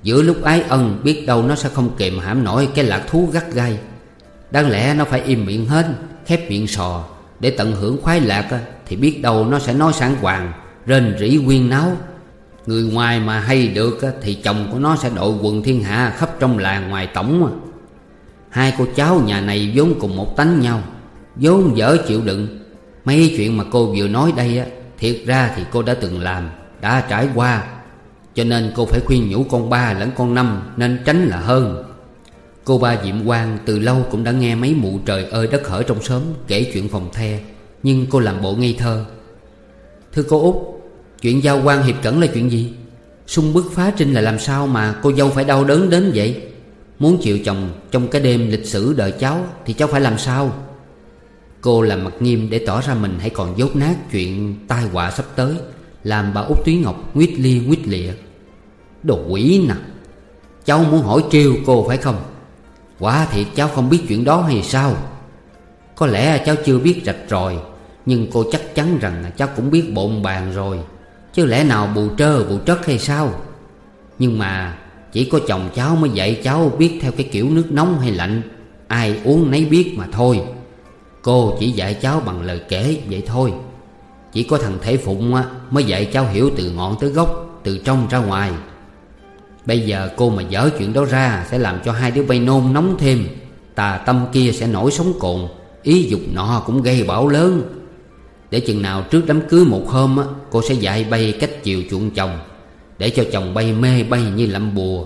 Speaker 1: Giữa lúc ái ân biết đâu nó sẽ không kềm hãm nổi cái lạc thú gắt gai. Đáng lẽ nó phải im miệng hết, Khép miệng sò, để tận hưởng khoái lạc Thì biết đâu nó sẽ nói sảng hoàng, Rên rỉ quyên náo. Người ngoài mà hay được Thì chồng của nó sẽ đội quần thiên hạ Khắp trong làng ngoài tổng Hai cô cháu nhà này vốn cùng một tánh nhau, vốn dở chịu đựng. Mấy chuyện mà cô vừa nói đây Thiệt ra thì cô đã từng làm, Đã trải qua. Cho nên cô phải khuyên nhủ con ba lẫn con năm Nên tránh là hơn. Cô ba Diệm Quang từ lâu cũng đã nghe mấy mụ trời ơi đất hở trong xóm Kể chuyện phòng the, Nhưng cô làm bộ ngây thơ. Thưa cô út, Chuyện giao quan hiệp cẩn là chuyện gì? Xung bức phá trinh là làm sao mà cô dâu phải đau đớn đến vậy? Muốn chịu chồng trong cái đêm lịch sử đợi cháu Thì cháu phải làm sao? Cô làm mặt nghiêm để tỏ ra mình hãy còn dốt nát chuyện tai họa sắp tới, Làm bà út Túy Ngọc nguyết lia nguyết lịa. Đồ quỷ nè, Cháu muốn hỏi triêu cô phải không? Quả thiệt cháu không biết chuyện đó hay sao? Có lẽ cháu chưa biết rạch rồi Nhưng cô chắc chắn rằng cháu cũng biết bộn bàn rồi. Chứ lẽ nào bù trơ, bù trất hay sao? Nhưng mà chỉ có chồng cháu mới dạy cháu biết theo cái kiểu nước nóng hay lạnh. Ai uống nấy biết mà thôi. Cô chỉ dạy cháu bằng lời kể vậy thôi. Chỉ có thằng Thể Phụng mới dạy cháu hiểu từ ngọn tới gốc, Từ trong ra ngoài. Bây giờ cô mà dở chuyện đó ra Sẽ làm cho hai đứa bay nôn nóng thêm. Tà tâm kia sẽ nổi sống cồn Ý dục nọ cũng gây bão lớn. Để chừng nào trước đám cưới một hôm á, Cô sẽ dạy bay cách chiều chuộng chồng Để cho chồng bay mê bay như lậm bùa.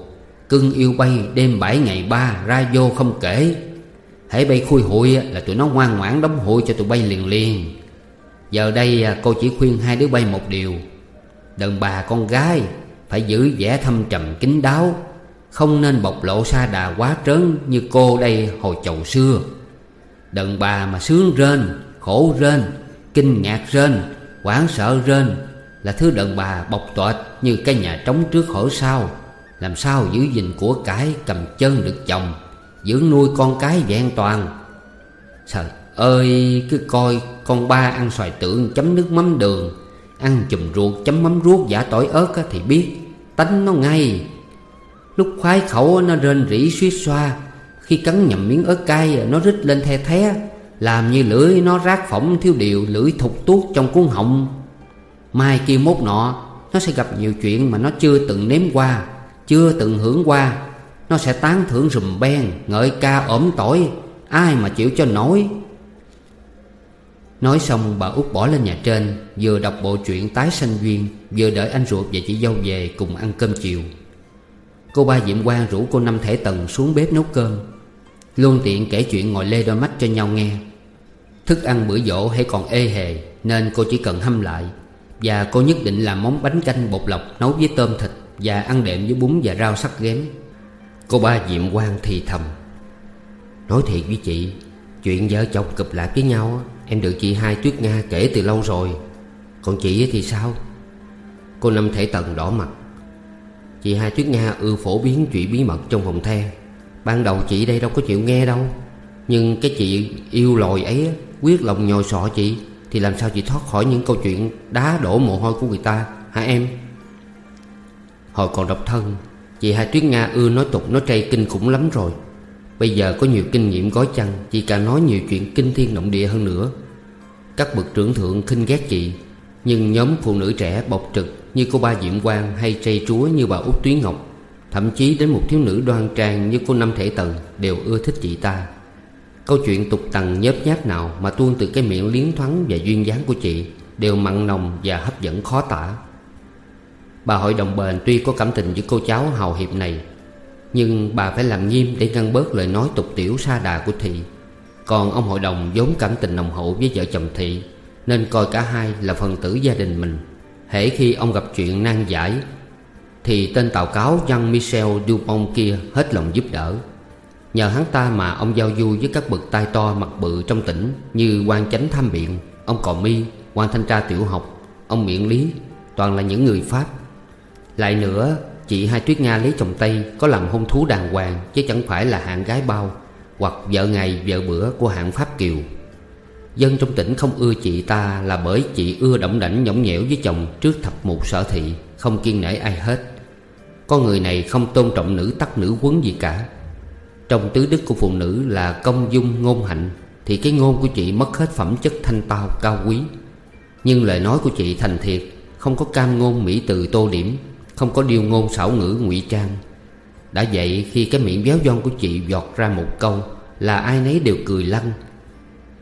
Speaker 1: Cưng yêu bay đêm bảy ngày ba Ra vô không kể. Hãy bay khui hụi là tụi nó ngoan ngoãn đóng hụi cho tụi bay liền liền. Giờ đây à, cô chỉ khuyên hai đứa bay một điều. Đừng bà con gái phải giữ vẻ thâm trầm kín đáo, Không nên bộc lộ xa đà quá trớn Như cô đây hồi chầu xưa. Đàn bà mà sướng rên, Khổ rên, Kinh ngạc rên, hoảng sợ rên Là thứ đàn bà bộc tuệt Như cái nhà trống trước khỏi sau Làm sao giữ gìn của cái cầm chân được chồng Dưỡng nuôi con cái vẹn toàn? Trời ơi, cứ coi con ba ăn xoài tượng chấm nước mắm đường, Ăn chùm ruột chấm mắm ruốc giả tỏi ớt thì biết. Tánh nó ngay. Lúc khoái khẩu, nó rên rỉ suýt xoa. Khi cắn nhầm miếng ớt cay, Nó rít lên the thé. Làm như lưỡi nó rác phỏng thiếu điều Lưỡi thục tuốt trong cuốn họng. Mai kia mốt nọ, Nó sẽ gặp nhiều chuyện mà nó chưa từng nếm qua, Chưa từng hưởng qua. Nó sẽ tán thưởng rùm ben Ngợi ca ổm tỏi. Ai mà chịu cho nổi? Nói xong, bà út bỏ lên nhà trên, Vừa đọc bộ truyện tái sanh duyên, Vừa đợi anh ruột và chị dâu về cùng ăn cơm chiều. Cô ba Diệm Quang rủ cô Năm Thể tầng xuống bếp nấu cơm. Luôn tiện kể chuyện ngồi lê đôi mắt cho nhau nghe. Thức ăn bữa dỗ hay còn ê hề, Nên cô chỉ cần hâm lại. Và cô nhất định làm món bánh canh bột lọc Nấu với tôm thịt Và ăn đệm với bún và rau sắc ghém. Cô ba Diệm Quang thì thầm. Nói thiệt với chị, Chuyện vợ chồng cụp lại với nhau Em được chị hai Tuyết Nga kể từ lâu rồi. Còn chị thì sao? Cô Năm Thể Tần đỏ mặt. Chị hai Tuyết Nga ưa phổ biến chuyện bí mật trong phòng the. Ban đầu chị đây đâu có chịu nghe đâu. Nhưng cái chị yêu lòi ấy Quyết lòng nhồi sọ chị, Thì làm sao chị thoát khỏi những câu chuyện Đá đổ mồ hôi của người ta, Hả em? Hồi còn độc thân, Chị Hai Tuyết Nga ưa nói tục nói trây kinh khủng lắm rồi. Bây giờ có nhiều kinh nghiệm gói chăng Chị càng nói nhiều chuyện kinh thiên động địa hơn nữa. Các bậc trưởng thượng khinh ghét chị. Nhưng nhóm phụ nữ trẻ bộc trực Như cô ba Diệm Quang hay trây chúa như bà Út Tuyến Ngọc, Thậm chí đến một thiếu nữ đoan trang như cô Năm Thể Tần Đều ưa thích chị ta. Câu chuyện tục tằng nhớp nháp nào Mà tuôn từ cái miệng liến thoáng và duyên dáng của chị Đều mặn nồng và hấp dẫn khó tả. Bà hội đồng bền tuy có cảm tình với cô cháu hào hiệp này, Nhưng bà phải làm nghiêm để ngăn bớt lời nói tục tiểu xa đà của Thị. Còn ông hội đồng vốn cảm tình nồng hậu với vợ chồng Thị Nên coi cả hai là phần tử gia đình mình. Hễ khi ông gặp chuyện nan giải Thì tên tàu cáo Jean Michel Dupont kia hết lòng giúp đỡ. Nhờ hắn ta mà ông giao du với các bậc tai to mặt bự trong tỉnh Như quan chánh tham biện, ông Cò Mi, quan thanh tra tiểu học, ông Miễn Lý Toàn là những người Pháp. Lại nữa Chị Hai Tuyết Nga lấy chồng Tây Có làm hôn thú đàng hoàng Chứ chẳng phải là hạng gái bao. Hoặc vợ ngày vợ bữa của hạng Pháp Kiều. Dân trong tỉnh không ưa chị ta Là bởi chị ưa động đảnh nhõng nhẽo với chồng Trước thập mục sở thị, Không kiên nể ai hết. Con người này không tôn trọng nữ tắc nữ quấn gì cả. Trong tứ đức của phụ nữ là công dung, ngôn hạnh, Thì cái ngôn của chị mất hết phẩm chất thanh tao, cao quý. Nhưng lời nói của chị thành thiệt, Không có cam ngôn mỹ từ tô điểm, không có điều ngôn xảo ngữ ngụy trang. Đã vậy khi cái miệng béo von của chị giọt ra một câu Là ai nấy đều cười lăn.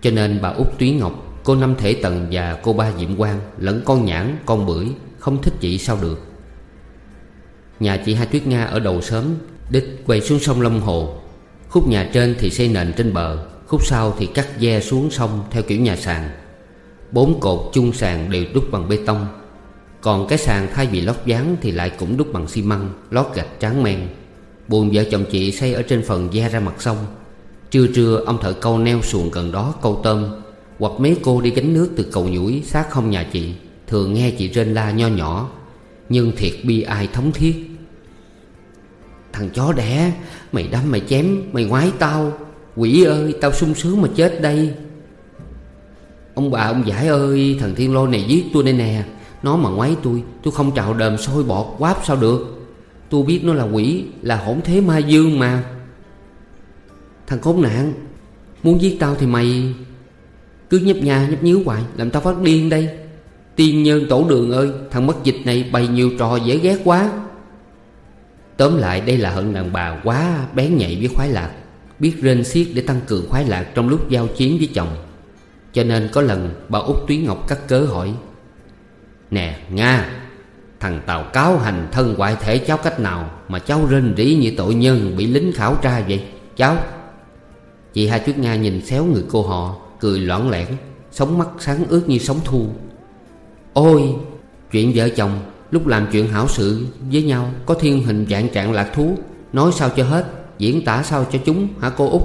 Speaker 1: Cho nên bà út Túy Ngọc Cô Năm Thể Tần và cô ba Diệm Quang Lẫn con nhãn, con bưởi Không thích chị sao được. Nhà chị Hai Tuyết Nga ở đầu sớm Đích quay xuống sông Long Hồ. Khúc nhà trên thì xây nền trên bờ Khúc sau thì cắt ve xuống sông theo kiểu nhà sàn. Bốn cột chung sàn đều đúc bằng bê tông. Còn cái sàn thay vì lót dán Thì lại cũng đúc bằng xi măng Lót gạch tráng men. Buồn vợ chồng chị xây ở trên phần da ra mặt sông. Trưa trưa, ông thợ câu neo xuồng gần đó câu tôm, Hoặc mấy cô đi gánh nước từ cầu nhũi sát không nhà chị, Thường nghe chị rên la nho nhỏ, Nhưng thiệt bi ai thống thiết. Thằng chó đẻ, Mày đâm mày chém, Mày ngoái tao, Quỷ ơi, tao sung sướng mà chết đây. Ông bà ông giải ơi, Thằng thiên lôi này giết tôi đây nè, nó mà ngoáy tôi Tôi không trào đờm sôi bọt quáp sao được. Tôi biết nó là quỷ, Là hỗn thế ma dương mà. Thằng khốn nạn, Muốn giết tao thì mày Cứ nhấp nhà, nhấp nhíu hoài, Làm tao phát điên đây. Tiên nhân tổ đường ơi, Thằng mất dịch này bày nhiều trò dễ ghét quá. Tóm lại, đây là hận đàn bà quá, bén nhạy với khoái lạc, Biết rên xiết để tăng cường khoái lạc Trong lúc giao chiến với chồng. Cho nên có lần bà út Túy Ngọc cắt cớ hỏi, Nè, Nga Thằng Tàu cáo hành thân ngoại thể cháu cách nào Mà cháu rên rỉ như tội nhân Bị lính khảo tra vậy? Cháu. Chị Hai Tuyết Nga nhìn xéo người cô họ, Cười loãng lẻn Sống mắt sáng ướt như sóng thu. Ôi, Chuyện vợ chồng, Lúc làm chuyện hảo sự với nhau, Có thiên hình dạng trạng lạc thú, Nói sao cho hết, Diễn tả sao cho chúng, hả cô út?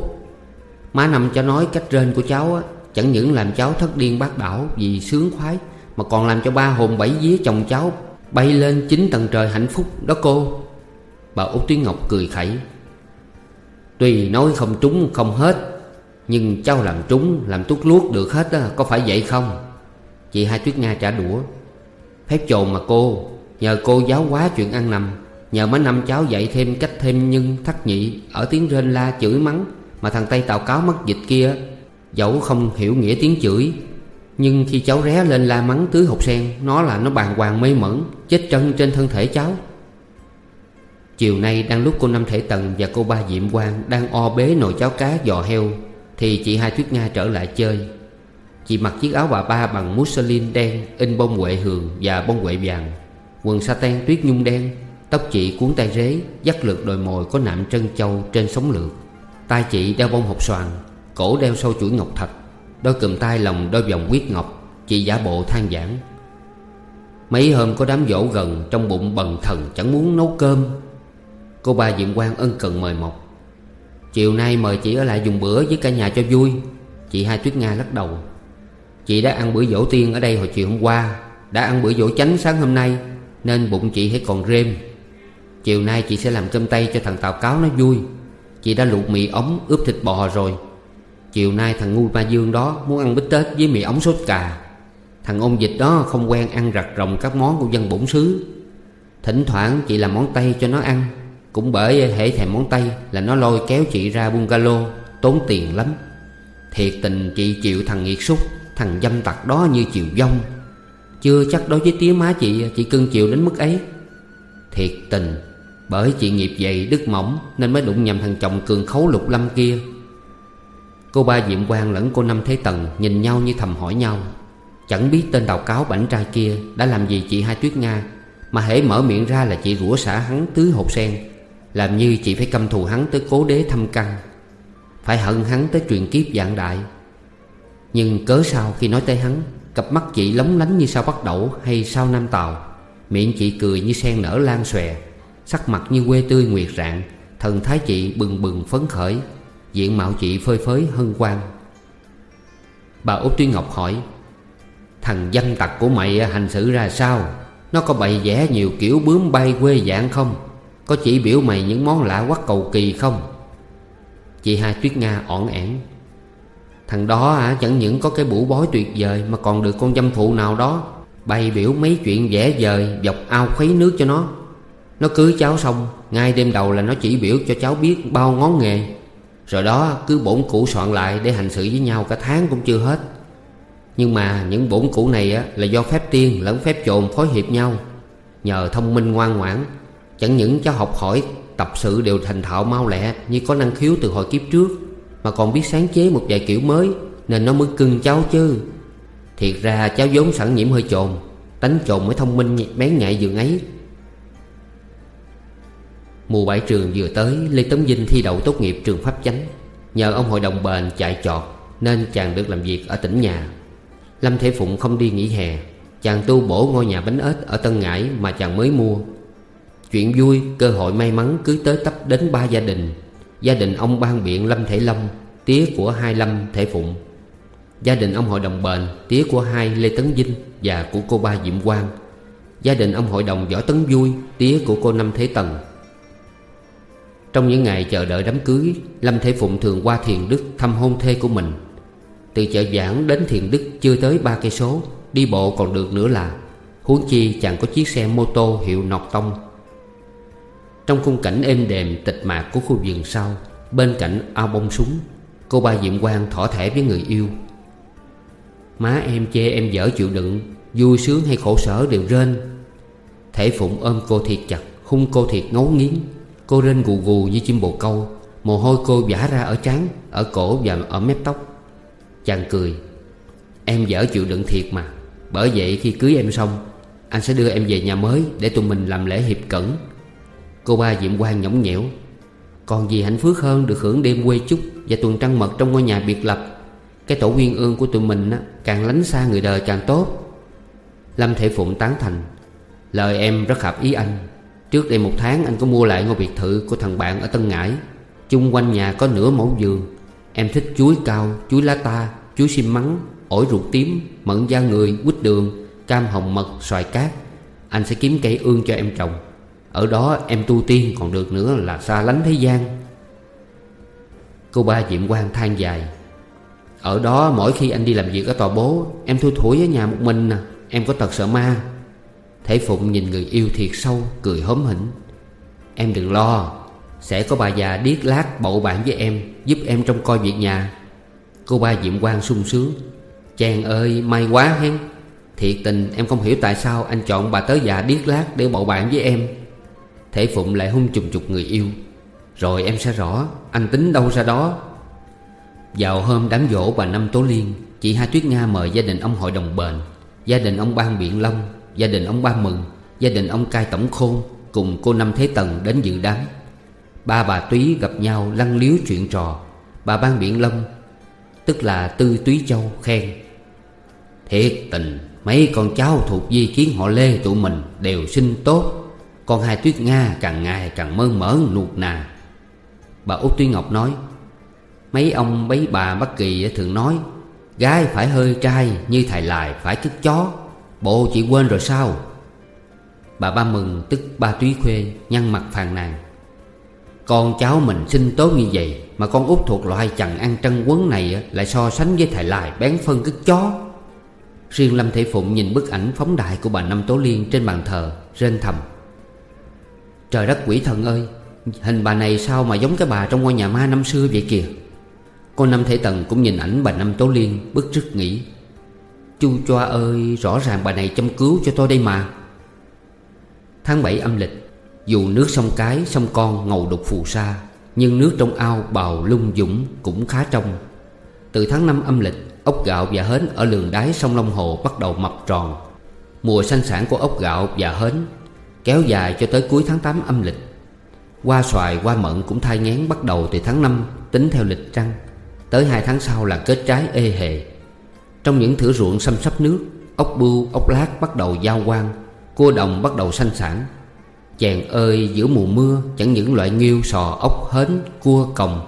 Speaker 1: Má nằm cho nói cách rên của cháu á, Chẳng những làm cháu thất điên bác đảo Vì sướng khoái, mà còn làm cho ba hồn bảy vía chồng cháu Bay lên chín tầng trời hạnh phúc đó cô. Bà Út Tuyến Ngọc cười khẩy. Tuy nói không trúng không hết Nhưng cháu làm trúng Làm tút luốt được hết đó, Có phải vậy không? Chị Hai Tuyết Nga trả đũa. Phép trồn mà cô Nhờ cô giáo quá chuyện ăn nằm Nhờ mấy năm cháu dạy thêm cách thêm nhân thắt nhị Ở tiếng rên la chửi mắng Mà thằng Tây Tàu cáo mất dịch kia Dẫu không hiểu nghĩa tiếng chửi nhưng khi cháu ré lên la mắng tứ hột sen, Nó là nó bàng hoàng mê mẩn, Chết chân trên thân thể cháu. Chiều nay đang lúc cô Năm Thể Tần và cô ba Diệm Quang Đang o bế nồi cháo cá giò heo, Thì chị Hai Tuyết Nga trở lại chơi. Chị mặc chiếc áo bà ba bằng muslin đen, In bông quệ hường và bông quệ vàng, Quần satin tuyết nhung đen, Tóc chị cuốn tay rế, Dắt lượt đồi mồi có nạm trân châu trên sống lượt. Tay chị đeo bông hộp xoàn, Cổ đeo sâu chuỗi ngọc thạch. Đôi cùm tay lòng, đôi vòng quyết ngọc Chị giả bộ than giảng Mấy hôm có đám dỗ gần, Trong bụng bần thần chẳng muốn nấu cơm. Cô ba Diệm Quang ân cần mời mọc. Chiều nay mời chị ở lại dùng bữa với cả nhà cho vui. Chị Hai Tuyết Nga lắc đầu. Chị đã ăn bữa dỗ tiên ở đây hồi chiều hôm qua, Đã ăn bữa dỗ chánh sáng hôm nay, Nên bụng chị hãy còn rêm. Chiều nay chị sẽ làm cơm tây cho thằng Tào Cáo nó vui. Chị đã luộc mì ống, ướp thịt bò rồi. Chiều nay thằng ngu ma dương đó muốn ăn bít tết với mì ống sốt cà. Thằng ôn dịch đó không quen ăn rặt rồng các món của dân bổn xứ. Thỉnh thoảng chị làm món Tây cho nó ăn, Cũng bởi hệ thèm món Tây Là nó lôi kéo chị ra bungalow, Tốn tiền lắm. Thiệt tình chị chịu thằng nghiệt súc Thằng dâm tặc đó như chiều dông Chưa chắc đối với tía má chị Chị cưng chịu đến mức ấy. Thiệt tình, Bởi chị nghiệp dày đức mỏng Nên mới đụng nhầm thằng chồng cường khấu lục lâm kia. Cô ba Diệm Quang lẫn cô Năm Thế Tần Nhìn nhau như thầm hỏi nhau. Chẳng biết tên đào cáo bảnh trai kia Đã làm gì chị Hai Tuyết Nga, Mà hễ mở miệng ra là chị rủa xả hắn tứ hột sen. Làm như chị phải căm thù hắn tới cố đế thâm căn. Phải hận hắn tới truyền kiếp dạng đại. Nhưng cớ sao khi nói tới hắn, Cặp mắt chị lóng lánh như sao bắt đầu hay sao nam tàu. Miệng chị cười như sen nở lan xòe, Sắc mặt như quê tươi nguyệt rạng, Thần thái chị bừng bừng phấn khởi. Diện mạo chị phơi phới hân quang Bà Út Tuyên Ngọc hỏi Thằng dâm tặc của mày hành xử ra sao? Nó có bày vẽ nhiều kiểu bướm bay quê dạng không? Có chỉ biểu mày những món lạ quắc cầu kỳ không? Chị hai Tuyết Nga ỏn ẻn Thằng đó à, chẳng những có cái bủ bói tuyệt vời Mà còn được con dâm phụ nào đó Bày biểu mấy chuyện vẽ vời Dọc ao khuấy nước cho nó. Nó cưới cháu xong Ngay đêm đầu là nó chỉ biểu cho cháu biết bao ngón nghề. Rồi đó cứ bổn cũ soạn lại Để hành xử với nhau cả tháng cũng chưa hết. Nhưng mà những bổn cũ này á, là do phép tiên lẫn phép trồn phối hiệp nhau. Nhờ thông minh ngoan ngoãn Chẳng những cháu học hỏi tập sự đều thành thạo mau lẹ Như có năng khiếu từ hồi kiếp trước Mà còn biết sáng chế một vài kiểu mới Nên nó mới cưng cháu chứ. Thiệt ra cháu vốn sẵn nhiễm hơi trồn Tánh trồn mới thông minh bén nhạy dường ấy. Mùa bãi trường vừa tới Lê Tấn Vinh thi đậu tốt nghiệp trường Pháp Chánh. Nhờ ông hội đồng bền chạy trọt Nên chàng được làm việc ở tỉnh nhà. Lâm Thể Phụng không đi nghỉ hè. Chàng tu bổ ngôi nhà bánh ếch ở Tân Ngãi mà chàng mới mua. Chuyện vui, cơ hội may mắn cứ tới tấp đến ba gia đình. Gia đình ông Ban Biện Lâm Thể Long Tía của hai Lâm Thể Phụng. Gia đình ông hội đồng bền Tía của hai Lê Tấn Vinh Và của cô ba Diệm Quang. Gia đình ông hội đồng Võ Tấn Vui Tía của cô Năm Thế Tần. Trong những ngày chờ đợi đám cưới, Lâm thế Phụng thường qua Thiền Đức Thăm hôn thê của mình. Từ chợ Giảng đến Thiền Đức chưa tới ba cây số, Đi bộ còn được nữa là Huống chi chẳng có chiếc xe mô tô hiệu nọc tông. Trong khung cảnh êm đềm tịch mạc của khu vườn sau, Bên cạnh ao bông súng, Cô ba Diệm Quang thỏa thẻ với người yêu. Má em chê em dở chịu đựng, Vui sướng hay khổ sở đều rên. Thể Phụng ôm cô thiệt chặt, Hung cô thiệt ngấu nghiến. Cô rên gù gù như chim bồ câu. Mồ hôi cô vã ra ở trán Ở cổ và ở mép tóc. Chàng cười. Em dở chịu đựng thiệt mà. Bởi vậy khi cưới em xong Anh sẽ đưa em về nhà mới Để tụi mình làm lễ hiệp cẩn. Cô ba Diệm Quang nhõng nhẽo. Còn gì hạnh phúc hơn được hưởng đêm quê chúc Và tuần trăng mật trong ngôi nhà biệt lập? Cái tổ nguyên ương của tụi mình á, Càng lánh xa người đời càng tốt. Lâm Thể Phụng tán thành. Lời em rất hợp ý anh. Trước đây một tháng anh có mua lại ngôi biệt thự Của thằng bạn ở Tân Ngãi. Chung quanh nhà có nửa mẫu vườn Em thích chuối cao, chuối lá ta Chuối xi mắng, ổi ruột tím Mận da người, quýt đường Cam hồng mật, xoài cát. Anh sẽ kiếm cây ương cho em trồng. Ở đó em tu tiên còn được nữa là xa lánh thế gian. Cô ba Diệm Quang than dài. Ở đó mỗi khi anh đi làm việc ở tòa bố Em thui thủi ở nhà một mình nè Em có tật sợ ma. Thể Phụng nhìn người yêu thiệt sâu, Cười hóm hỉnh. Em đừng lo, Sẽ có bà già điếc lát bậu bạn với em, Giúp em trông coi việc nhà. Cô ba Diệm Quang sung sướng. Chàng ơi, may quá hen. Thiệt tình, em không hiểu tại sao anh chọn bà tớ già điếc lát để bậu bạn với em. Thể Phụng lại hung trùng trục người yêu. Rồi em sẽ rõ, Anh tính đâu ra đó. Vào hôm đám dỗ bà Năm Tố Liên, Chị Hai Tuyết Nga mời gia đình ông hội đồng bền Gia đình ông Ban Biện Long Gia đình ông Ba Mừng, Gia đình ông Cai Tổng Khôn Cùng cô Năm Thế Tần đến dự đám. Ba bà Túy gặp nhau lăn liếu chuyện trò, Bà Ban Biện lâm, Tức là Tư Túy Châu khen. Thiệt tình, Mấy con cháu thuộc di kiến họ Lê tụi mình Đều sinh tốt, Con hai Tuyết Nga càng ngày càng mơn mởn nuột nà. Bà Út Tuy Ngọc nói, Mấy ông mấy bà bất kỳ thường nói, Gái phải hơi trai như thầy lài phải thức chó. Bộ chị quên rồi sao? Bà ba mừng tức ba túy khuê Nhăn mặt phàn nàn. Con cháu mình sinh tốt như vậy Mà con út thuộc loại chằn ăn trân quấn này Lại so sánh với thầy lại bén phân cứt chó. Riêng Lâm Thể Phụng nhìn bức ảnh phóng đại của bà Năm Tố Liên trên bàn thờ, Rên thầm. Trời đất quỷ thần ơi, Hình bà này sao mà giống cái bà trong ngôi nhà ma năm xưa vậy kìa? Cô Năm Thể Tần cũng nhìn ảnh bà Năm Tố Liên bức rứt nghĩ. Chu choa ơi rõ ràng bà này chăm cứu cho tôi đây mà. Tháng 7 âm lịch Dù nước sông Cái sông Con ngầu đục phù sa Nhưng nước trong ao bào lung dũng cũng khá trong. Từ tháng 5 âm lịch Ốc gạo và hến ở lường đáy sông Long Hồ bắt đầu mập tròn. Mùa sanh sản của ốc gạo và hến Kéo dài cho tới cuối tháng 8 âm lịch. Hoa xoài, hoa mận cũng thai ngén bắt đầu từ tháng 5 Tính theo lịch trăng. Tới hai tháng sau là kết trái ê hề. Trong những thửa ruộng xăm sắp nước Ốc bưu, ốc lát bắt đầu giao quang Cua đồng bắt đầu sanh sản. Chàng ơi giữa mùa mưa Chẳng những loại nghiêu, sò, ốc, hến, cua, còng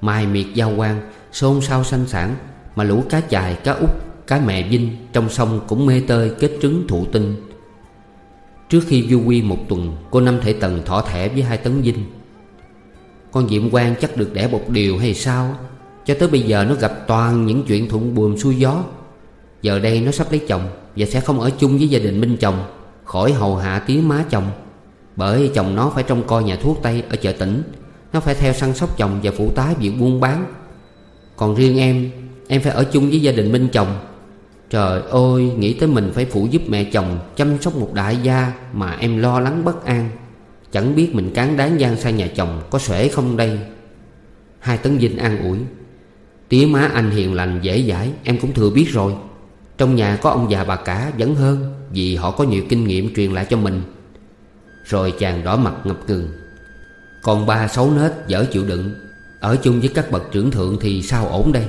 Speaker 1: Mai miệt giao quang Xôn xao sanh sản Mà lũ cá chài, cá út, cá mẹ vinh Trong sông cũng mê tơi kết trứng thụ tinh. Trước khi du quy một tuần Cô Năm Thể Tần thỏ thẻ với hai tấn dinh. Con Diệm quang chắc được đẻ một điều hay sao? Cho tới bây giờ nó gặp toàn những chuyện thuận buồm xuôi gió. Giờ đây nó sắp lấy chồng Và sẽ không ở chung với gia đình Minh chồng, Khỏi hầu hạ tiếng má chồng. Bởi chồng nó phải trông coi nhà thuốc Tây ở chợ tỉnh, Nó phải theo săn sóc chồng và phụ tá việc buôn bán. Còn riêng em Em phải ở chung với gia đình Minh chồng. Trời ơi, nghĩ tới mình phải phụ giúp mẹ chồng Chăm sóc một đại gia Mà em lo lắng bất an. Chẳng biết mình cán đáng gian sang nhà chồng Có xuể không đây. Hai tấn dinh an ủi. Tía má anh hiền lành dễ dãi, Em cũng thừa biết rồi. Trong nhà có ông già bà cả vẫn hơn Vì họ có nhiều kinh nghiệm truyền lại cho mình. Rồi chàng đỏ mặt ngập ngừng. Còn ba xấu nết dở chịu đựng. Ở chung với các bậc trưởng thượng thì sao ổn đây?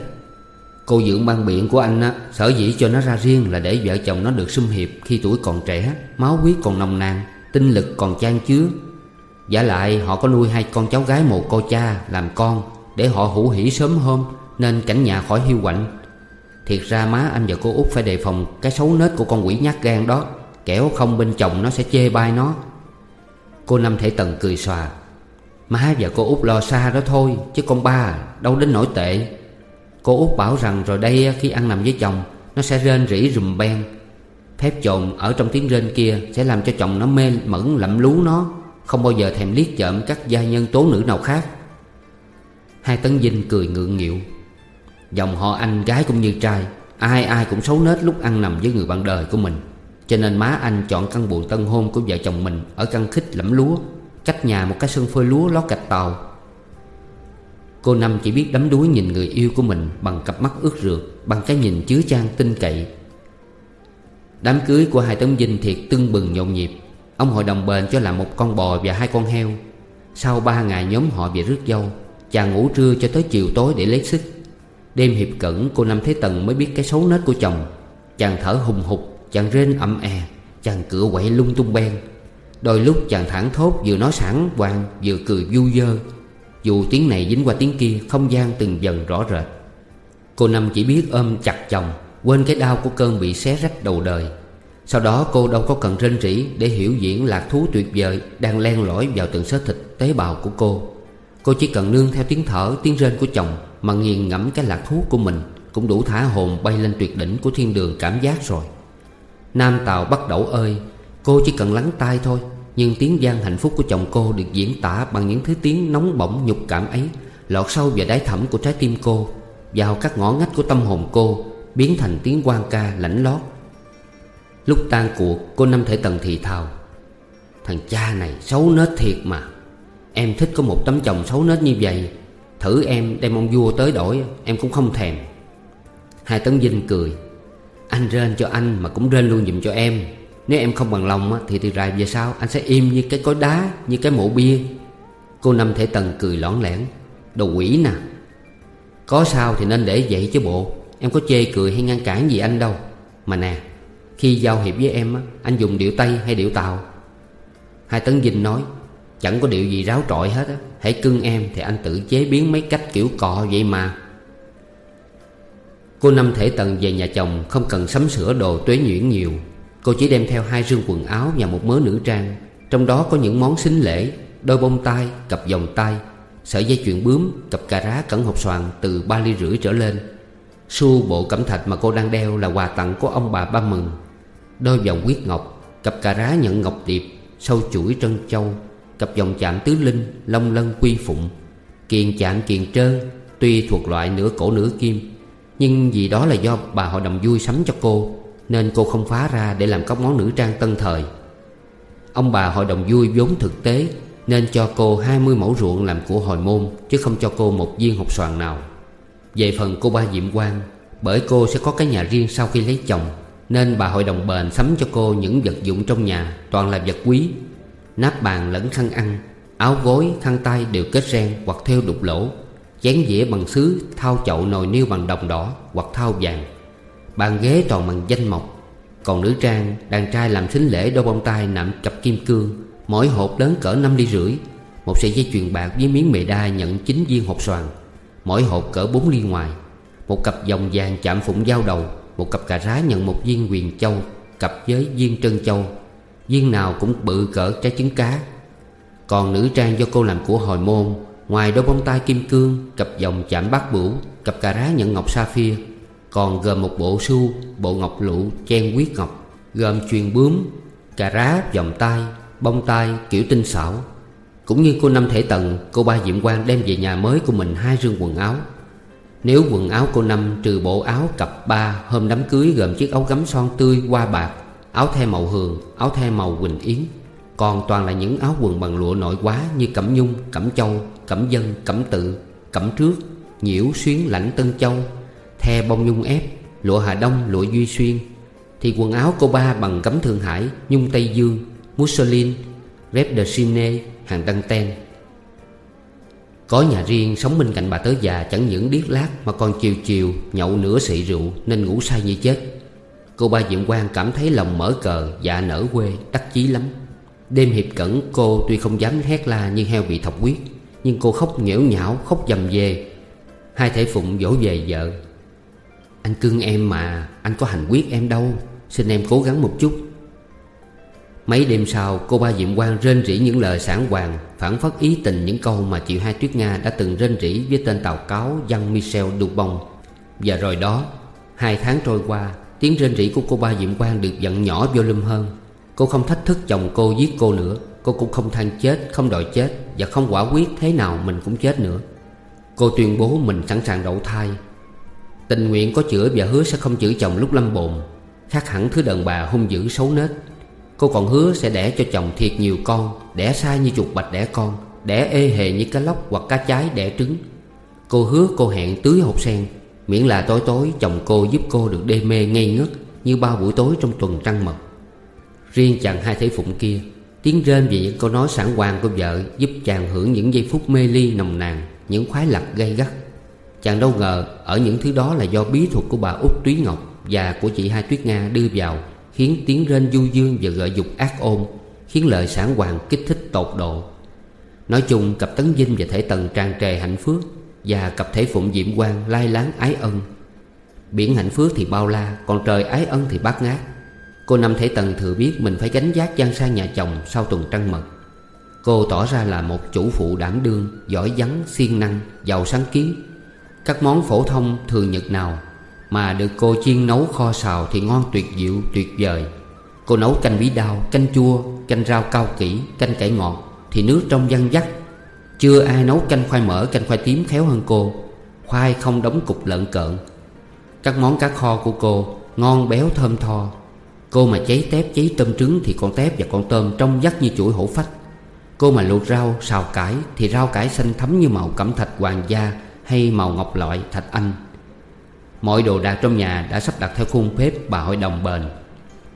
Speaker 1: Cô dưỡng ban biện của anh á, Sở dĩ cho nó ra riêng là để vợ chồng nó được xung hiệp Khi tuổi còn trẻ, Máu huyết còn nồng nàn, Tinh lực còn chan chứa. Giả lại họ có nuôi hai con cháu gái một cô cha Làm con Để họ hữu hỉ sớm hôm. Nên cảnh nhà khỏi hiu quạnh. Thiệt ra má anh và cô út phải đề phòng Cái xấu nết của con quỷ nhát gan đó, Kẻo không bên chồng nó sẽ chê bai nó. Cô Năm Thể Tần cười xòa. Má và cô út lo xa đó thôi, Chứ con ba đâu đến nổi tệ. Cô út bảo rằng rồi đây khi ăn nằm với chồng, Nó sẽ rên rỉ rùm beng. Phép trộn ở trong tiếng rên kia Sẽ làm cho chồng nó mê mẩn lậm lú nó, Không bao giờ thèm liếc chợm các gia nhân tố nữ nào khác. Hai tấn dinh cười ngượng nghịu. Dòng họ anh gái cũng như trai, Ai ai cũng xấu nết lúc ăn nằm với người bạn đời của mình. Cho nên má anh chọn căn buồng tân hôn của vợ chồng mình Ở căn khích lẫm lúa, Cách nhà một cái sân phơi lúa lót gạch tàu. Cô Năm chỉ biết đắm đuối nhìn người yêu của mình Bằng cặp mắt ướt rượt, Bằng cái nhìn chứa chan tinh cậy. Đám cưới của hai tấm dinh thiệt tưng bừng nhộn nhịp. Ông hội đồng bền cho làm một con bò và hai con heo. Sau ba ngày nhóm họ về rước dâu, Chàng ngủ trưa cho tới chiều tối để lấy sức. Đêm hiệp cẩn, cô Năm Thế Tần mới biết cái xấu nết của chồng. Chàng thở hùng hục, Chàng rên ậm è e, Chàng cửa quậy lung tung ben Đôi lúc chàng thẳng thốt vừa nói sẵn hoàng, Vừa cười du dơ. Dù tiếng này dính qua tiếng kia, Không gian từng dần rõ rệt. Cô Năm chỉ biết ôm chặt chồng, Quên cái đau của cơn bị xé rách đầu đời. Sau đó cô đâu có cần rên rỉ Để hiểu diễn lạc thú tuyệt vời Đang len lỏi vào từng xớ thịt tế bào của cô. Cô chỉ cần nương theo tiếng thở, Tiếng rên của chồng. Mà nghiền ngẫm cái lạc thú của mình Cũng đủ thả hồn bay lên tuyệt đỉnh của thiên đường cảm giác rồi. Nam Tàu bắt đầu ơi, Cô chỉ cần lắng tai thôi, nhưng tiếng gian hạnh phúc của chồng cô được diễn tả bằng những thứ tiếng nóng bỏng nhục cảm ấy, Lọt sâu vào đáy thẳm của trái tim cô, Vào các ngõ ngách của tâm hồn cô, Biến thành tiếng quan ca lãnh lót. Lúc tan cuộc, cô Năm Thể Tần thì thào, Thằng cha này xấu nết thiệt mà. Em thích có một tấm chồng xấu nết như vậy Thử em đem ông vua tới đổi, Em cũng không thèm. Hai tấn dinh cười. Anh rên cho anh mà cũng rên luôn dùm cho em. Nếu em không bằng lòng thì từ rài về sau Anh sẽ im như cái cối đá, Như cái mộ bia. Cô Năm Thể Tần cười lõn lẻn. Đồ quỷ nè. Có sao thì nên để vậy chứ bộ. Em có chê cười hay ngăn cản gì anh đâu. Mà nè, Khi giao hiệp với em Anh dùng điệu Tây hay điệu Tàu? Hai Tấn dinh nói, Chẳng có điệu gì ráo trọi hết á. Hãy cưng em thì anh tự chế biến mấy cách kiểu cọ vậy mà. Cô Năm Thể Tần về nhà chồng Không cần sắm sửa đồ tuế nhuyễn nhiều. Cô chỉ đem theo hai rương quần áo và một mớ nữ trang. Trong đó có những món xính lễ Đôi bông tai, cặp vòng tay Sợi dây chuyền bướm, cặp cà rá cẩn hộp xoàn từ ba ly rưỡi trở lên. Xu bộ cẩm thạch mà cô đang đeo là quà tặng của ông bà ba mừng. Đôi vòng quyết ngọc, cặp cà rá nhận ngọc điệp Sâu chuỗi trân châu. Cặp dòng chạm tứ linh, Long lân, quy phụng. Kiền chạm kiền trơn Tuy thuộc loại nửa cổ nửa kim, Nhưng vì đó là do bà hội đồng vui sắm cho cô, Nên cô không phá ra để làm các món nữ trang tân thời. Ông bà hội đồng vui vốn thực tế, Nên cho cô 20 mẫu ruộng làm của hồi môn, Chứ không cho cô một viên hộp xoàn nào. Về phần cô ba Diệm Quang, Bởi cô sẽ có cái nhà riêng sau khi lấy chồng, Nên bà hội đồng bền sắm cho cô những vật dụng trong nhà, Toàn là vật quý. Nắp bàn lẫn khăn ăn Áo gối, khăn tay đều kết ren hoặc theo đục lỗ Chén dĩa bằng sứ, thao chậu nồi niêu bằng đồng đỏ hoặc thao vàng. Bàn ghế toàn bằng danh mộc Còn nữ trang, đàn trai làm xính lễ đôi bông tai nạm cặp kim cương Mỗi hộp lớn cỡ 5 ly rưỡi. Một sợi dây chuyền bạc với miếng mề đai nhận 9 viên hộp xoàn Mỗi hộp cỡ 4 ly ngoài. Một cặp vòng vàng chạm phụng dao đầu Một cặp cà rá nhận một viên quyền châu Cặp với viên trân châu. Viên nào cũng bự cỡ trái trứng cá. Còn nữ trang do cô làm của hồi môn, Ngoài đôi bông tai kim cương, Cặp vòng chạm bát bửu Cặp cà rá nhận ngọc sapphire Còn gồm một bộ su, Bộ ngọc lụ chen quyết ngọc, Gồm truyền bướm, Cà rá vòng tay Bông tai kiểu tinh xảo. Cũng như cô Năm Thể Tần Cô ba Diệm Quang đem về nhà mới của mình hai rương quần áo. Nếu quần áo cô Năm trừ bộ áo cặp ba Hôm đám cưới gồm chiếc áo gấm son tươi qua bạc Áo the màu hường Áo the màu quỳnh yến. Còn toàn là những áo quần bằng lụa nội quá Như cẩm nhung, cẩm châu, cẩm dân, cẩm tự Cẩm trước, nhiễu, xuyến, lãnh tân châu. The bông nhung ép Lụa Hà Đông, lụa Duy Xuyên. Thì quần áo cô ba bằng gấm Thượng Hải Nhung Tây Dương, Mussolini Rep de Chine, hàng đăng ten. Có nhà riêng sống bên cạnh bà tớ già Chẳng những điếc lát mà còn chiều chiều Nhậu nửa xị rượu nên ngủ say như chết. Cô ba Diệm Quang cảm thấy lòng mở cờ Dạ nở quê đắc chí lắm. Đêm hiệp cẩn, cô tuy không dám hét la như heo bị thọc huyết, Nhưng cô khóc nghẽo nhão, khóc dầm về Hai thể phụng dỗ về vợ. Anh cưng em mà, Anh có hành quyết em đâu, Xin em cố gắng một chút. Mấy đêm sau, cô ba Diệm Quang rên rỉ những lời sản hoàng, Phản phất ý tình những câu mà chị Hai Tuyết Nga đã từng rên rỉ với tên tàu cáo Văn Michel Dubon Và rồi đó, Hai tháng trôi qua Tiếng rên rỉ của cô ba Diệm Quang được dặn nhỏ vô volume hơn. Cô không thách thức chồng cô giết cô nữa. Cô cũng không than chết, không đòi chết Và không quả quyết thế nào mình cũng chết nữa. Cô tuyên bố mình sẵn sàng đậu thai. Tình nguyện có chữa và hứa sẽ không chữa chồng lúc lâm bồn. Khác hẳn thứ đàn bà hung dữ xấu nết. Cô còn hứa sẽ đẻ cho chồng thiệt nhiều con Đẻ sai như chuột bạch đẻ con Đẻ ê hề như cá lóc hoặc cá chái đẻ trứng. Cô hứa cô hẹn tưới hột sen. Miễn là tối tối, chồng cô giúp cô được đê mê ngây ngất Như bao buổi tối trong tuần trăng mật. Riêng chàng hai thế phụng kia, Tiếng rên về những câu nói sản hoàng của vợ Giúp chàng hưởng những giây phút mê ly nồng nàn, Những khoái lạc gay gắt. Chàng đâu ngờ ở những thứ đó là do bí thuật của bà út Túy Ngọc Và của chị Hai Tuyết Nga đưa vào, Khiến tiếng rên du dương và gợi dục ác ôn, Khiến lời sản hoàng kích thích tột độ. Nói chung, cặp Tấn Vinh và Thể Tần tràn trề hạnh phước và cặp Thể Phụng Diệm Quang lai láng ái ân. Biển hạnh phước thì bao la Còn trời ái ân thì bát ngát. Cô Năm Thể Tần thừa biết mình phải gánh giác gian sang nhà chồng sau tuần trăng mật. Cô tỏ ra là một chủ phụ đảm đương Giỏi vắng, siêng năng, giàu sáng kiến. Các món phổ thông thường nhật nào Mà được cô chiên nấu kho xào thì ngon tuyệt diệu, tuyệt vời. Cô nấu canh bí đao, canh chua, canh rau cao kỹ, canh cải ngọt Thì nước trong văn dắt chưa ai nấu canh khoai mỡ, canh khoai tím khéo hơn cô. Khoai không đóng cục lợn cợn. Các món cá kho của cô Ngon béo thơm tho. Cô mà cháy tép cháy tôm trứng Thì con tép và con tôm trong vắt như chuỗi hổ phách. Cô mà luộc rau xào cải Thì rau cải xanh thấm như màu cẩm thạch hoàng gia Hay màu ngọc loại thạch anh. Mọi đồ đạc trong nhà đã sắp đặt theo khuôn phép bà hội đồng bền.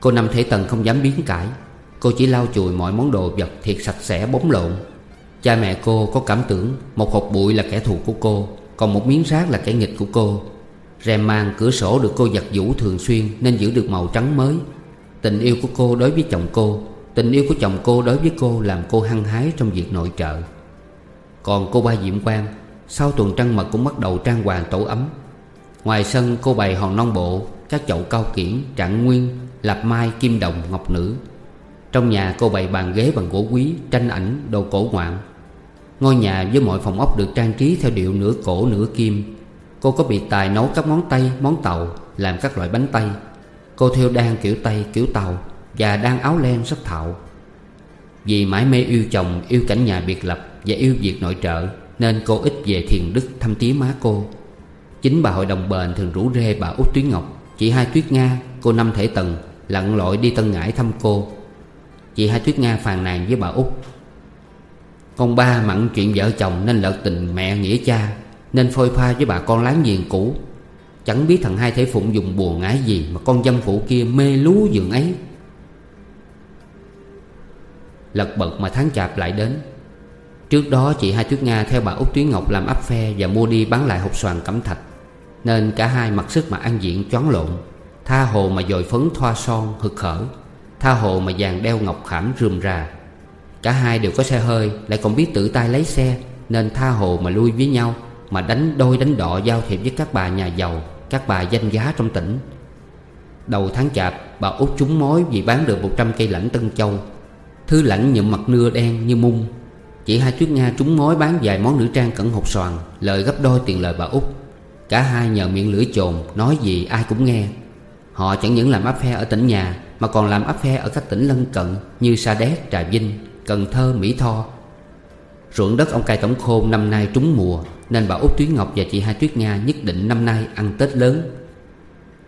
Speaker 1: Cô Năm Thế Tần không dám biến cãi Cô chỉ lau chùi mọi món đồ vật thiệt sạch sẽ bóng lộn. Cha mẹ cô có cảm tưởng Một hộp bụi là kẻ thù của cô Còn một miếng rác là kẻ nghịch của cô. Rèm màn cửa sổ được cô giặt vũ thường xuyên Nên giữ được màu trắng mới. Tình yêu của cô đối với chồng cô Tình yêu của chồng cô đối với cô Làm cô hăng hái trong việc nội trợ. Còn cô ba Diệm Quang Sau tuần trăng mật cũng bắt đầu trang hoàng tổ ấm. Ngoài sân cô bày hòn non bộ Các chậu cao kiển, trạng nguyên Lạp mai, kim đồng, ngọc nữ. Trong nhà cô bày bàn ghế bằng gỗ quý Tranh ảnh, đồ cổ ngoạn. Ngôi nhà với mọi phòng ốc được trang trí Theo điệu nửa cổ nửa kim. Cô có biệt tài nấu các món Tây, món Tàu Làm các loại bánh Tây. Cô theo đan kiểu Tây kiểu Tàu Và đan áo len sắc thạo. Vì mãi mê yêu chồng Yêu cảnh nhà biệt lập Và yêu việc nội trợ Nên cô ít về thiền đức thăm tía má cô. Chính bà hội đồng bền thường rủ rê bà út Tuyết Ngọc Chị hai Tuyết Nga Cô Năm Thể Tần Lặn lội đi Tân Ngãi thăm cô. Chị hai Tuyết Nga phàn nàn với bà út. Con ba mặn chuyện vợ chồng Nên lợt tình mẹ nghĩa cha, Nên phôi pha với bà con láng giềng cũ. Chẳng biết thằng hai thể phụng dùng buồn ngái gì Mà con dâm phụ kia mê lú giường ấy. Lật bật mà tháng chạp lại đến. Trước đó chị hai Tuyết Nga theo bà Út Tuyến Ngọc làm ấp phe Và mua đi bán lại hộp xoàn cẩm thạch, Nên cả hai mặc sức mà ăn diện choáng lộn. Tha hồ mà dồi phấn thoa son, hực khở Tha hồ mà vàng đeo ngọc khảm rườm rà. Cả hai đều có xe hơi Lại còn biết tự tay lấy xe Nên tha hồ mà lui với nhau Mà đánh đôi đánh đọ giao thiệp với các bà nhà giàu Các bà danh giá trong tỉnh. Đầu tháng chạp Bà út trúng mối vì bán được 100 cây lãnh Tân Châu. Thứ lãnh nhuộm mặt nưa đen như mung. Chị hai Tuyết Nga trúng mối bán vài món nữ trang cẩn hộp xoàn Lời gấp đôi tiền lời bà út. Cả hai nhờ miệng lưỡi chồn Nói gì ai cũng nghe. Họ chẳng những làm áp phe ở tỉnh nhà Mà còn làm áp phe ở các tỉnh lân cận Như Sa Đéc, Trà Vinh, Cần Thơ, Mỹ Tho. Ruộng đất ông cai tổng khôn năm nay trúng mùa Nên bà út Tuyết Ngọc và chị hai Tuyết Nga Nhất định năm nay ăn Tết lớn.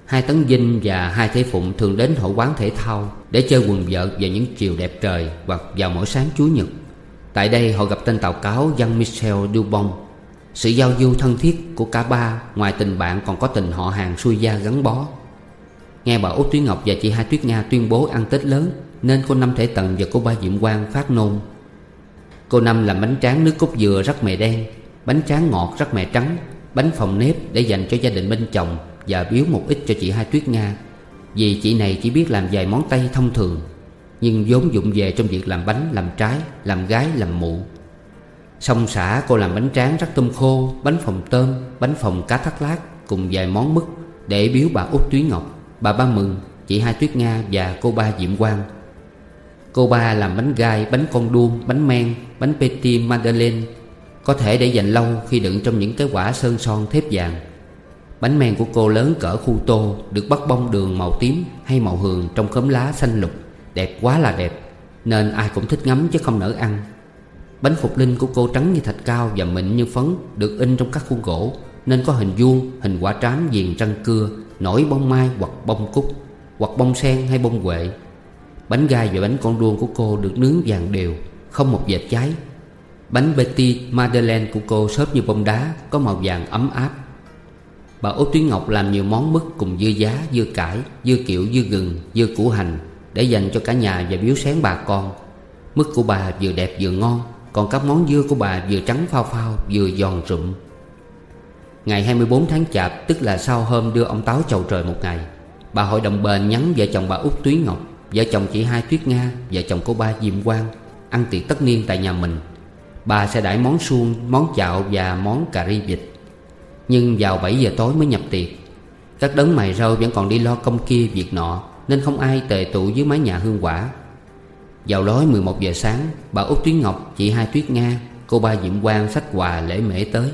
Speaker 1: Hai Tấn Vinh và hai Thế Phụng thường đến hội quán thể thao Để chơi quần vợt vào những chiều đẹp trời Hoặc vào mỗi sáng Chúa Nhật. Tại đây họ gặp tên tàu cáo Jean-Michel Dubon Sự giao du thân thiết của cả ba Ngoài tình bạn còn có tình họ hàng xuôi gia gắn bó. Nghe bà Út Tuyết Ngọc và chị Hai Tuyết Nga tuyên bố ăn Tết lớn nên cô Năm Thể Tần và cô ba Diệm Quang phát nôn. Cô Năm làm bánh tráng nước cốt dừa rắc mè đen Bánh tráng ngọt rắc mè trắng Bánh phòng nếp để dành cho gia đình bên chồng Và biếu một ít cho chị Hai Tuyết Nga. Vì chị này chỉ biết làm vài món Tây thông thường Nhưng vốn dụng về trong việc làm bánh, làm trái, làm gái, làm mụ. Xong xã cô làm bánh tráng rắc tôm khô, bánh phòng tôm, bánh phòng cá thắt lát Cùng vài món mứt để biếu bà Út Túy Ngọc Bà Ba Mừng, chị Hai Tuyết Nga và cô ba Diệm Quang. Cô ba làm bánh gai, bánh con đuông, bánh men, bánh petit madeleine Có thể để dành lâu khi đựng trong những cái quả sơn son thép vàng. Bánh men của cô lớn cỡ khu tô Được bắt bông đường màu tím hay màu hường trong khóm lá xanh lục. Đẹp quá là đẹp Nên ai cũng thích ngắm chứ không nỡ ăn. Bánh phục linh của cô trắng như thạch cao và mịn như phấn Được in trong các khuôn gỗ Nên có hình vuông, hình quả trám viền răng cưa Nổi bông mai hoặc bông cúc Hoặc bông sen hay bông huệ Bánh gai và bánh con đuông của cô được nướng vàng đều Không một vệt cháy. Bánh Betty Madeleine của cô xốp như bông đá Có màu vàng ấm áp. Bà Út Tuyến Ngọc làm nhiều món mứt cùng dưa giá, dưa cải, dưa kiệu, dưa gừng, dưa củ hành Để dành cho cả nhà và biếu sáng bà con. Mứt của bà vừa đẹp vừa ngon Còn các món dưa của bà vừa trắng phao phao vừa giòn rụm. Ngày 24 tháng Chạp Tức là sau hôm đưa ông Táo chầu trời một ngày Bà hội đồng bền nhắn vợ chồng bà út Túy Ngọc. Vợ chồng chị hai Tuyết Nga Vợ chồng cô ba Diệm Quang Ăn tiệc tất niên tại nhà mình. Bà sẽ đãi món suông, món chạo và món cà ri vịt. Nhưng vào 7 giờ tối mới nhập tiệc. Các đấng mày râu vẫn còn đi lo công kia việc nọ Nên không ai tề tụ dưới mái nhà hương quả. Vào lối 11 giờ sáng Bà út Tuyết Ngọc, chị hai Tuyết Nga Cô ba Diệm Quang sách quà lễ mễ tới.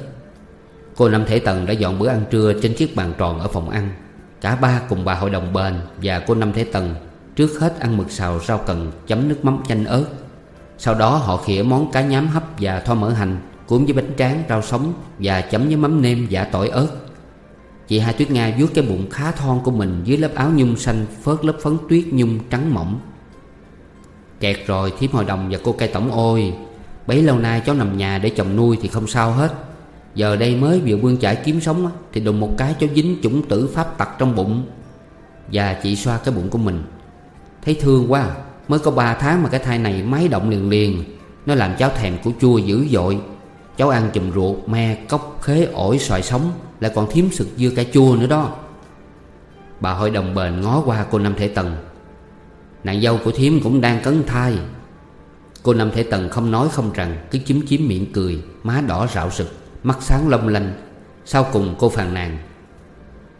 Speaker 1: Cô Năm Thể Tần đã dọn bữa ăn trưa trên chiếc bàn tròn ở phòng ăn. Cả ba cùng bà hội đồng bền và cô Năm Thế Tần Trước hết ăn mực xào rau cần chấm nước mắm chanh ớt. Sau đó họ khỉa món cá nhám hấp và thoa mỡ hành, Cuốn với bánh tráng, rau sống và chấm với mắm nêm và tỏi ớt. Chị Hai Tuyết Nga vuốt cái bụng khá thon của mình dưới lớp áo nhung xanh, Phớt lớp phấn tuyết nhung trắng mỏng. Kẹt rồi thiếp hội đồng và cô cây tổng, ôi, Bấy lâu nay cháu nằm nhà để chồng nuôi thì không sao hết. Giờ đây mới vừa bươn chải kiếm sống Thì đùng một cái cháu dính chủng tử pháp tặc trong bụng. Và chị xoa cái bụng của mình. Thấy thương quá à, Mới có 3 tháng mà cái thai này máy động liền liền. Nó làm cháu thèm của chua dữ dội. Cháu ăn chùm ruột, me, cốc, khế, ổi, xoài sống Lại còn thiếm sực dưa cà chua nữa đó. Bà hội đồng bền ngó qua cô Năm Thể Tần. Nàng dâu của thiếm cũng đang cấn thai. Cô Năm Thể Tần không nói không rằng Cứ chím chím miệng cười Má đỏ rạo sực Mắt sáng long lanh. Sau cùng cô phàn nàn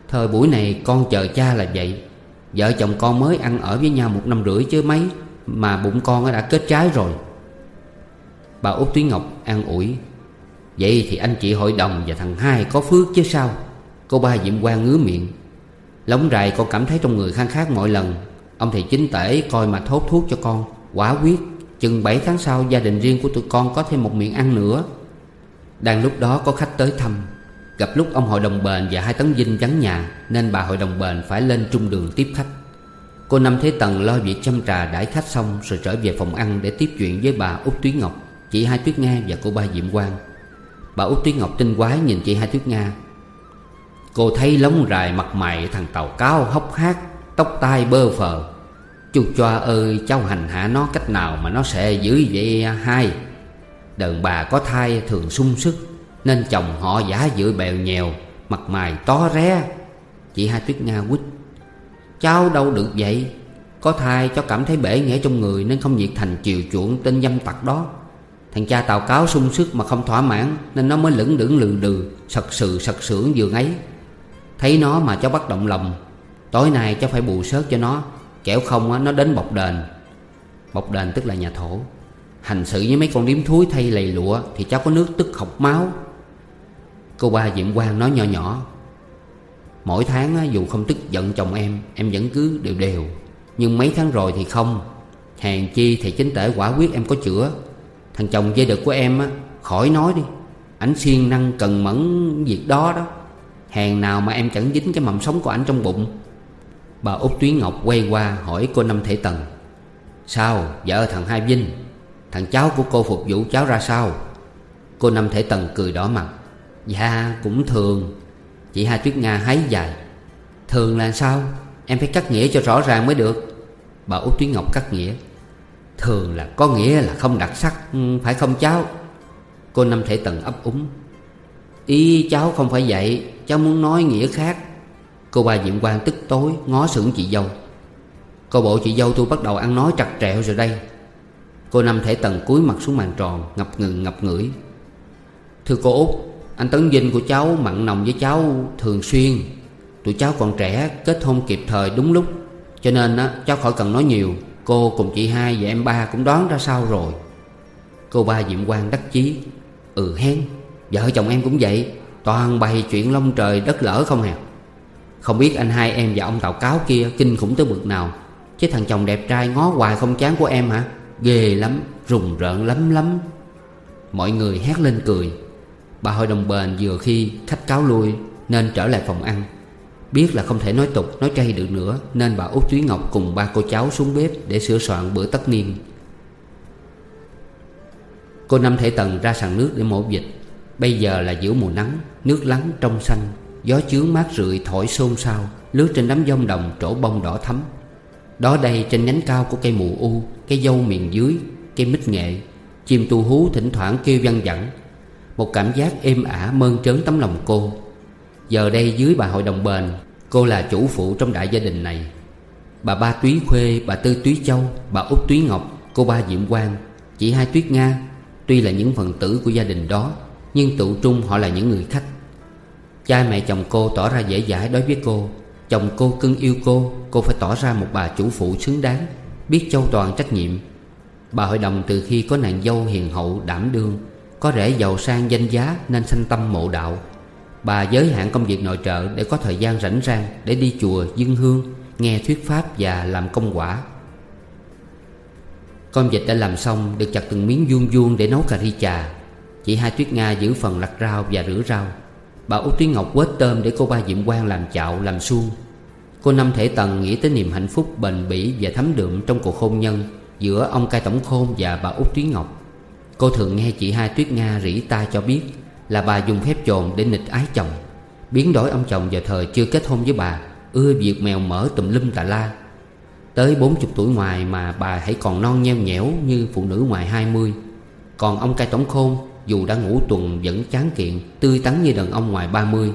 Speaker 1: Thời buổi này con chờ cha là vậy Vợ chồng con mới ăn ở với nhau một năm rưỡi chứ mấy, Mà bụng con đã kết trái rồi. Bà Út Tuyến Ngọc an ủi, Vậy thì anh chị hội đồng và thằng hai có phước chứ sao? Cô ba Diệm Quang ngứa miệng, Lóng rài con cảm thấy trong người khang khát mọi lần. Ông thầy chính tể coi mà thốt thuốc cho con, Quả quyết. Chừng 7 tháng sau gia đình riêng của tụi con có thêm một miệng ăn nữa. Đang lúc đó có khách tới thăm. Gặp lúc ông hội đồng bền và hai tấn dinh vắng nhà, Nên bà hội đồng bền phải lên trung đường tiếp khách. Cô Năm Thế Tần lo việc chăm trà đãi khách xong Rồi trở về phòng ăn để tiếp chuyện với bà Út Tuyết Ngọc, Chị Hai Tuyết Nga và cô ba Diệm Quang. Bà Út Tuyết Ngọc tinh quái nhìn chị Hai Tuyết Nga. Cô thấy lóng rài mặt mày, thằng tàu cáo hốc hác, Tóc tai bơ phờ. Chú choa ơi, cháu hành hạ nó cách nào mà nó sẽ dữ vậy hai? Đàn bà có thai thường sung sức. Nên chồng họ giả dự bèo nhèo Mặt mày to ré. Chị Hai Tuyết Nga quýt Cháu đâu được vậy? Có thai cháu cảm thấy bể nghĩa trong người Nên không nhiệt thành chiều chuộng tên dâm tặc đó. Thằng cha tào cáo sung sức mà không thỏa mãn Nên nó mới lững đững lừ đừ Sật sự sật sưởng giường ấy Thấy nó mà cháu bắt động lòng Tối nay cháu phải bù sớt cho nó Kẻo không á, nó đến bọc đền. Bọc đền tức là nhà thổ. Hành sự với mấy con điếm thúi thay lầy lụa Thì cháu có nước tức học máu. Cô ba Diệm Quang nói nhỏ nhỏ, Mỗi tháng dù không tức giận chồng em Em vẫn cứ đều đều. Nhưng mấy tháng rồi thì không. Hèn chi thì chính tể quả quyết em có chữa. Thằng chồng dây đực của em á, Khỏi nói đi. Ảnh siêng năng cần mẫn việc đó đó. Hèn nào mà em chẳng dính cái mầm sống của ảnh trong bụng. Bà Út Tuyến Ngọc quay qua hỏi cô Năm Thể Tần, Sao, vợ thằng Hai Vinh, Thằng cháu của cô phục vụ cháu ra sao? Cô Năm Thể Tần cười đỏ mặt Dạ cũng thường. Chị hà Tuyết Nga hái dài. Thường là sao? Em phải cắt nghĩa cho rõ ràng mới được. Bà Út Tuyến Ngọc cắt nghĩa. Thường là có nghĩa là không đặc sắc ừ, Phải không cháu? Cô Năm Thể Tần ấp úng. Ý cháu không phải vậy, Cháu muốn nói nghĩa khác. Cô ba Diệm Quang tức tối, ngó sững chị dâu. Cô bộ chị dâu tôi bắt đầu ăn nói trặt trẹo rồi đây. Cô Năm Thể Tần cúi mặt xuống màn tròn, Ngập ngừng, ngập ngửi. Thưa cô Út anh Tấn Vinh của cháu mặn nồng với cháu thường xuyên. Tụi cháu còn trẻ Kết hôn kịp thời đúng lúc. Cho nên á, cháu khỏi cần nói nhiều. Cô cùng chị hai và em ba cũng đoán ra sao rồi. Cô ba Diệm Quang đắc chí. Ừ hen Vợ chồng em cũng vậy. Toàn bày chuyện lông trời đất lỡ không hả Không biết anh hai em và ông tàu cáo kia Kinh khủng tới bực nào. Chứ thằng chồng đẹp trai ngó hoài không chán của em hả? Ghê lắm Rùng rợn lắm lắm. Mọi người hét lên cười. Bà hội đồng bền vừa khi khách cáo lui Nên trở lại phòng ăn. Biết là không thể nói tục, nói chay được nữa, Nên bà Út Thúy Ngọc cùng ba cô cháu xuống bếp Để sửa soạn bữa tất niên. Cô Năm Thể Tần ra sàn nước để mổ vịt. Bây giờ là giữa mùa nắng, Nước lắng trong xanh, Gió chướng mát rượi thổi xôn xao, Lướt trên đám dông đồng trổ bông đỏ thắm. Đó đây trên nhánh cao của cây mù u, Cây dâu miền dưới, Cây mít nghệ. Chim tu hú thỉnh thoảng kêu văng vẳng. Một cảm giác êm ả mơn trớn tấm lòng cô. Giờ đây dưới bà hội đồng bền Cô là chủ phụ trong đại gia đình này. Bà ba Túy Khuê, bà Tư Túy Châu Bà Út Túy Ngọc, cô ba Diệm Quang Chị hai Tuyết Nga Tuy là những phần tử của gia đình đó Nhưng tụ trung họ là những người khách. Cha mẹ chồng cô tỏ ra dễ dãi đối với cô Chồng cô cưng yêu cô Cô phải tỏ ra một bà chủ phụ xứng đáng Biết châu toàn trách nhiệm. Bà hội đồng từ khi có nàng dâu hiền hậu đảm đương có rễ giàu sang danh giá Nên sanh tâm mộ đạo. Bà giới hạn công việc nội trợ Để có thời gian rảnh rang Để đi chùa dân hương, Nghe thuyết pháp và làm công quả. Con vịt đã làm xong Được chặt từng miếng vuông vuông để nấu cà ri trà Chị hai Tuyết Nga giữ phần lặt rau và rửa rau. Bà Út Tuyết Ngọc quết tôm để cô ba Diệm Quang làm chạo, làm suông. Cô Năm Thể Tần nghĩ tới niềm hạnh phúc bền bỉ và thấm đượm trong cuộc hôn nhân Giữa ông cai tổng khôn và bà Út Tuyết Ngọc. Cô thường nghe chị hai Tuyết Nga rỉ tai cho biết Là bà dùng phép trồn để nịch ái chồng. Biến đổi ông chồng vào thời chưa kết hôn với bà, Ưa việc mèo mỡ tùm lum tà la. Tới bốn chục tuổi ngoài mà bà hãy còn non nheo nhẽo như phụ nữ ngoài hai mươi. Còn ông cai tổng khôn, dù đã ngủ tuần vẫn chán kiện, Tươi tắn như đàn ông ngoài ba mươi.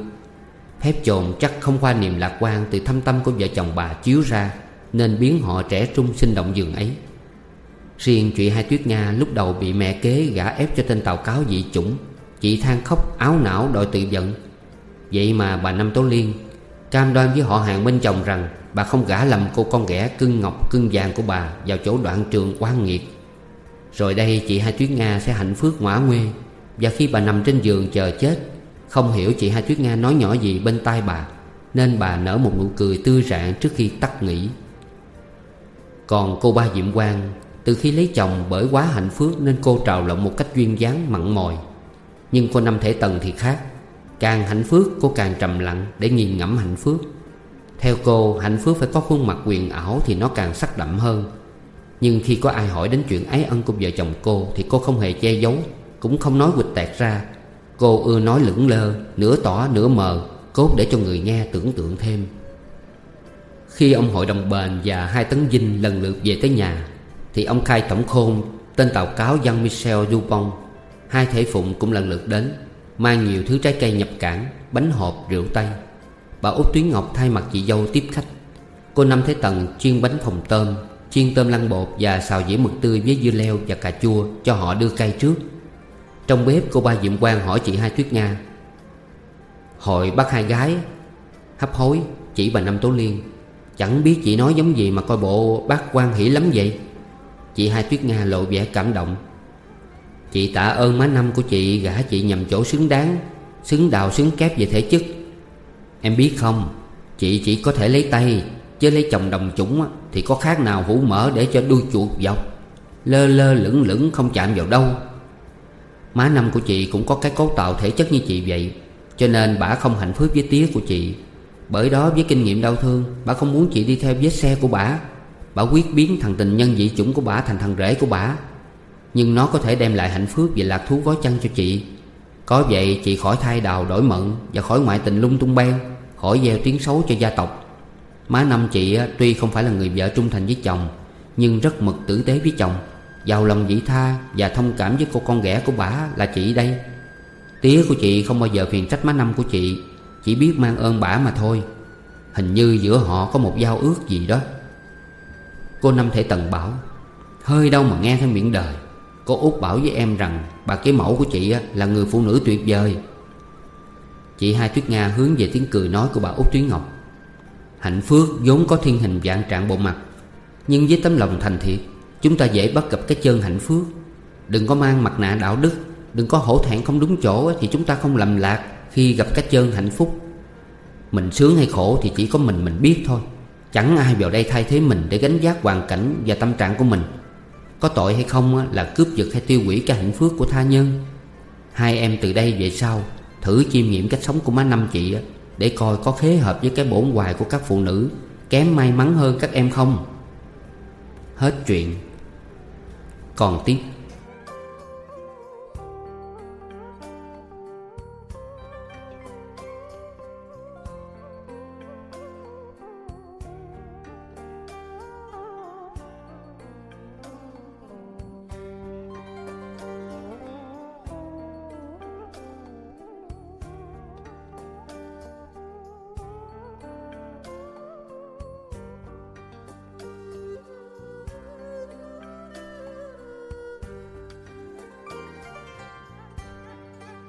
Speaker 1: Phép trồn chắc không qua niềm lạc quan Từ thâm tâm của vợ chồng bà chiếu ra, Nên biến họ trẻ trung sinh động giường ấy. Riêng chị Hai Tuyết Nga lúc đầu bị mẹ kế gã ép cho tên tàu cáo dị chủng, Chị than khóc áo não đòi tự giận. Vậy mà bà Năm Tố Liên Cam đoan với họ hàng bên chồng rằng Bà không gả lầm cô con ghẻ cưng ngọc cưng vàng của bà Vào chỗ đoạn trường quan nghiệt. Rồi đây chị Hai Tuyết Nga sẽ hạnh phước ngõa nguê Và khi bà nằm trên giường chờ chết, Không hiểu chị Hai Tuyết Nga nói nhỏ gì bên tai bà, Nên bà nở một nụ cười tươi rạng trước khi tắt nghỉ. Còn cô ba Diệm Quang từ khi lấy chồng bởi quá hạnh phúc Nên cô trào lộng một cách duyên dáng, mặn mòi. Nhưng cô Năm Thể Tần thì khác. Càng hạnh phúc, cô càng trầm lặng Để nghiền ngẫm hạnh phúc. Theo cô, hạnh phúc phải có khuôn mặt quyền ảo Thì nó càng sắc đậm hơn. Nhưng khi có ai hỏi đến chuyện ái ân của vợ chồng cô Thì cô không hề che giấu, Cũng không nói quịch tẹt ra. Cô ưa nói lững lơ Nửa tỏ, nửa mờ, Cốt để cho người nghe tưởng tượng thêm. Khi ông hội đồng bền và hai tấn dinh lần lượt về tới nhà thì ông khai tổng khôn Tên tàu cáo Jean Michel Dupont Hai thể phụng cũng lần lượt đến Mang nhiều thứ trái cây nhập cảng Bánh hộp, rượu tây Bà Út Tuyến Ngọc thay mặt chị dâu tiếp khách. Cô Năm Thế Tần chiên bánh phồng tôm Chiên tôm lăn bột và xào dĩa mực tươi với dưa leo và cà chua Cho họ đưa cay trước. Trong bếp cô ba Diệm Quang hỏi chị Hai Tuyết Nga Hội bắt hai gái? Hấp hối chỉ bà Năm Tố Liên. Chẳng biết chị nói giống gì mà coi bộ bác quan hỷ lắm vậy. Chị Hai Tuyết Nga lộ vẻ cảm động. Chị tạ ơn má năm của chị gả chị nhầm chỗ xứng đáng, Xứng đào, xứng kép về thể chất. Em biết không, Chị chỉ có thể lấy tay, Chứ lấy chồng đồng chủng Thì có khác nào hũ mỡ để cho đuôi chuột dọc. Lơ lơ lửng lửng, không chạm vào đâu. Má năm của chị cũng có cái cấu tạo thể chất như chị vậy, Cho nên bà không hạnh phúc với tía của chị. Bởi đó với kinh nghiệm đau thương, Bà không muốn chị đi theo vết xe của bà. Bà quyết biến thằng tình nhân dị chủng của bà thành thằng rể của bà. Nhưng nó có thể đem lại hạnh phúc và lạc thú gói chăn cho chị. Có vậy, chị khỏi thai đào đổi mận Và khỏi ngoại tình lung tung beng, Khỏi gieo tiếng xấu cho gia tộc. Má năm chị tuy không phải là người vợ trung thành với chồng, Nhưng rất mực tử tế với chồng. Giàu lòng dĩ tha Và thông cảm với cô con ghẻ của bà là chị đây. Tía của chị không bao giờ phiền trách má năm của chị, Chỉ biết mang ơn bả mà thôi. Hình như giữa họ có một giao ước gì đó. Cô Năm Thể Tần bảo, Hơi đâu mà nghe theo miệng đời. Cô út bảo với em rằng Bà cái mẫu của chị là người phụ nữ tuyệt vời. Chị Hai Tuyết Nga hướng về tiếng cười nói của bà út Tuyến Ngọc, Hạnh phước vốn có thiên hình dạng trạng bộ mặt, Nhưng với tấm lòng thành thiệt, Chúng ta dễ bắt gặp cái chân hạnh phước Đừng có mang mặt nạ đạo đức, Đừng có hổ thẹn không đúng chỗ Thì chúng ta không lầm lạc Khi gặp cái chân hạnh phúc. Mình sướng hay khổ thì chỉ có mình mình biết thôi. Chẳng ai vào đây thay thế mình Để gánh vác hoàn cảnh và tâm trạng của mình. Có tội hay không là cướp giật hay tiêu hủy cái hạnh phước của tha nhân. Hai em từ đây về sau, Thử chiêm nghiệm cách sống của má năm chị Để coi có khế hợp với cái bổn hoài của các phụ nữ, Kém may mắn hơn các em không. Hết chuyện. Còn tiếp.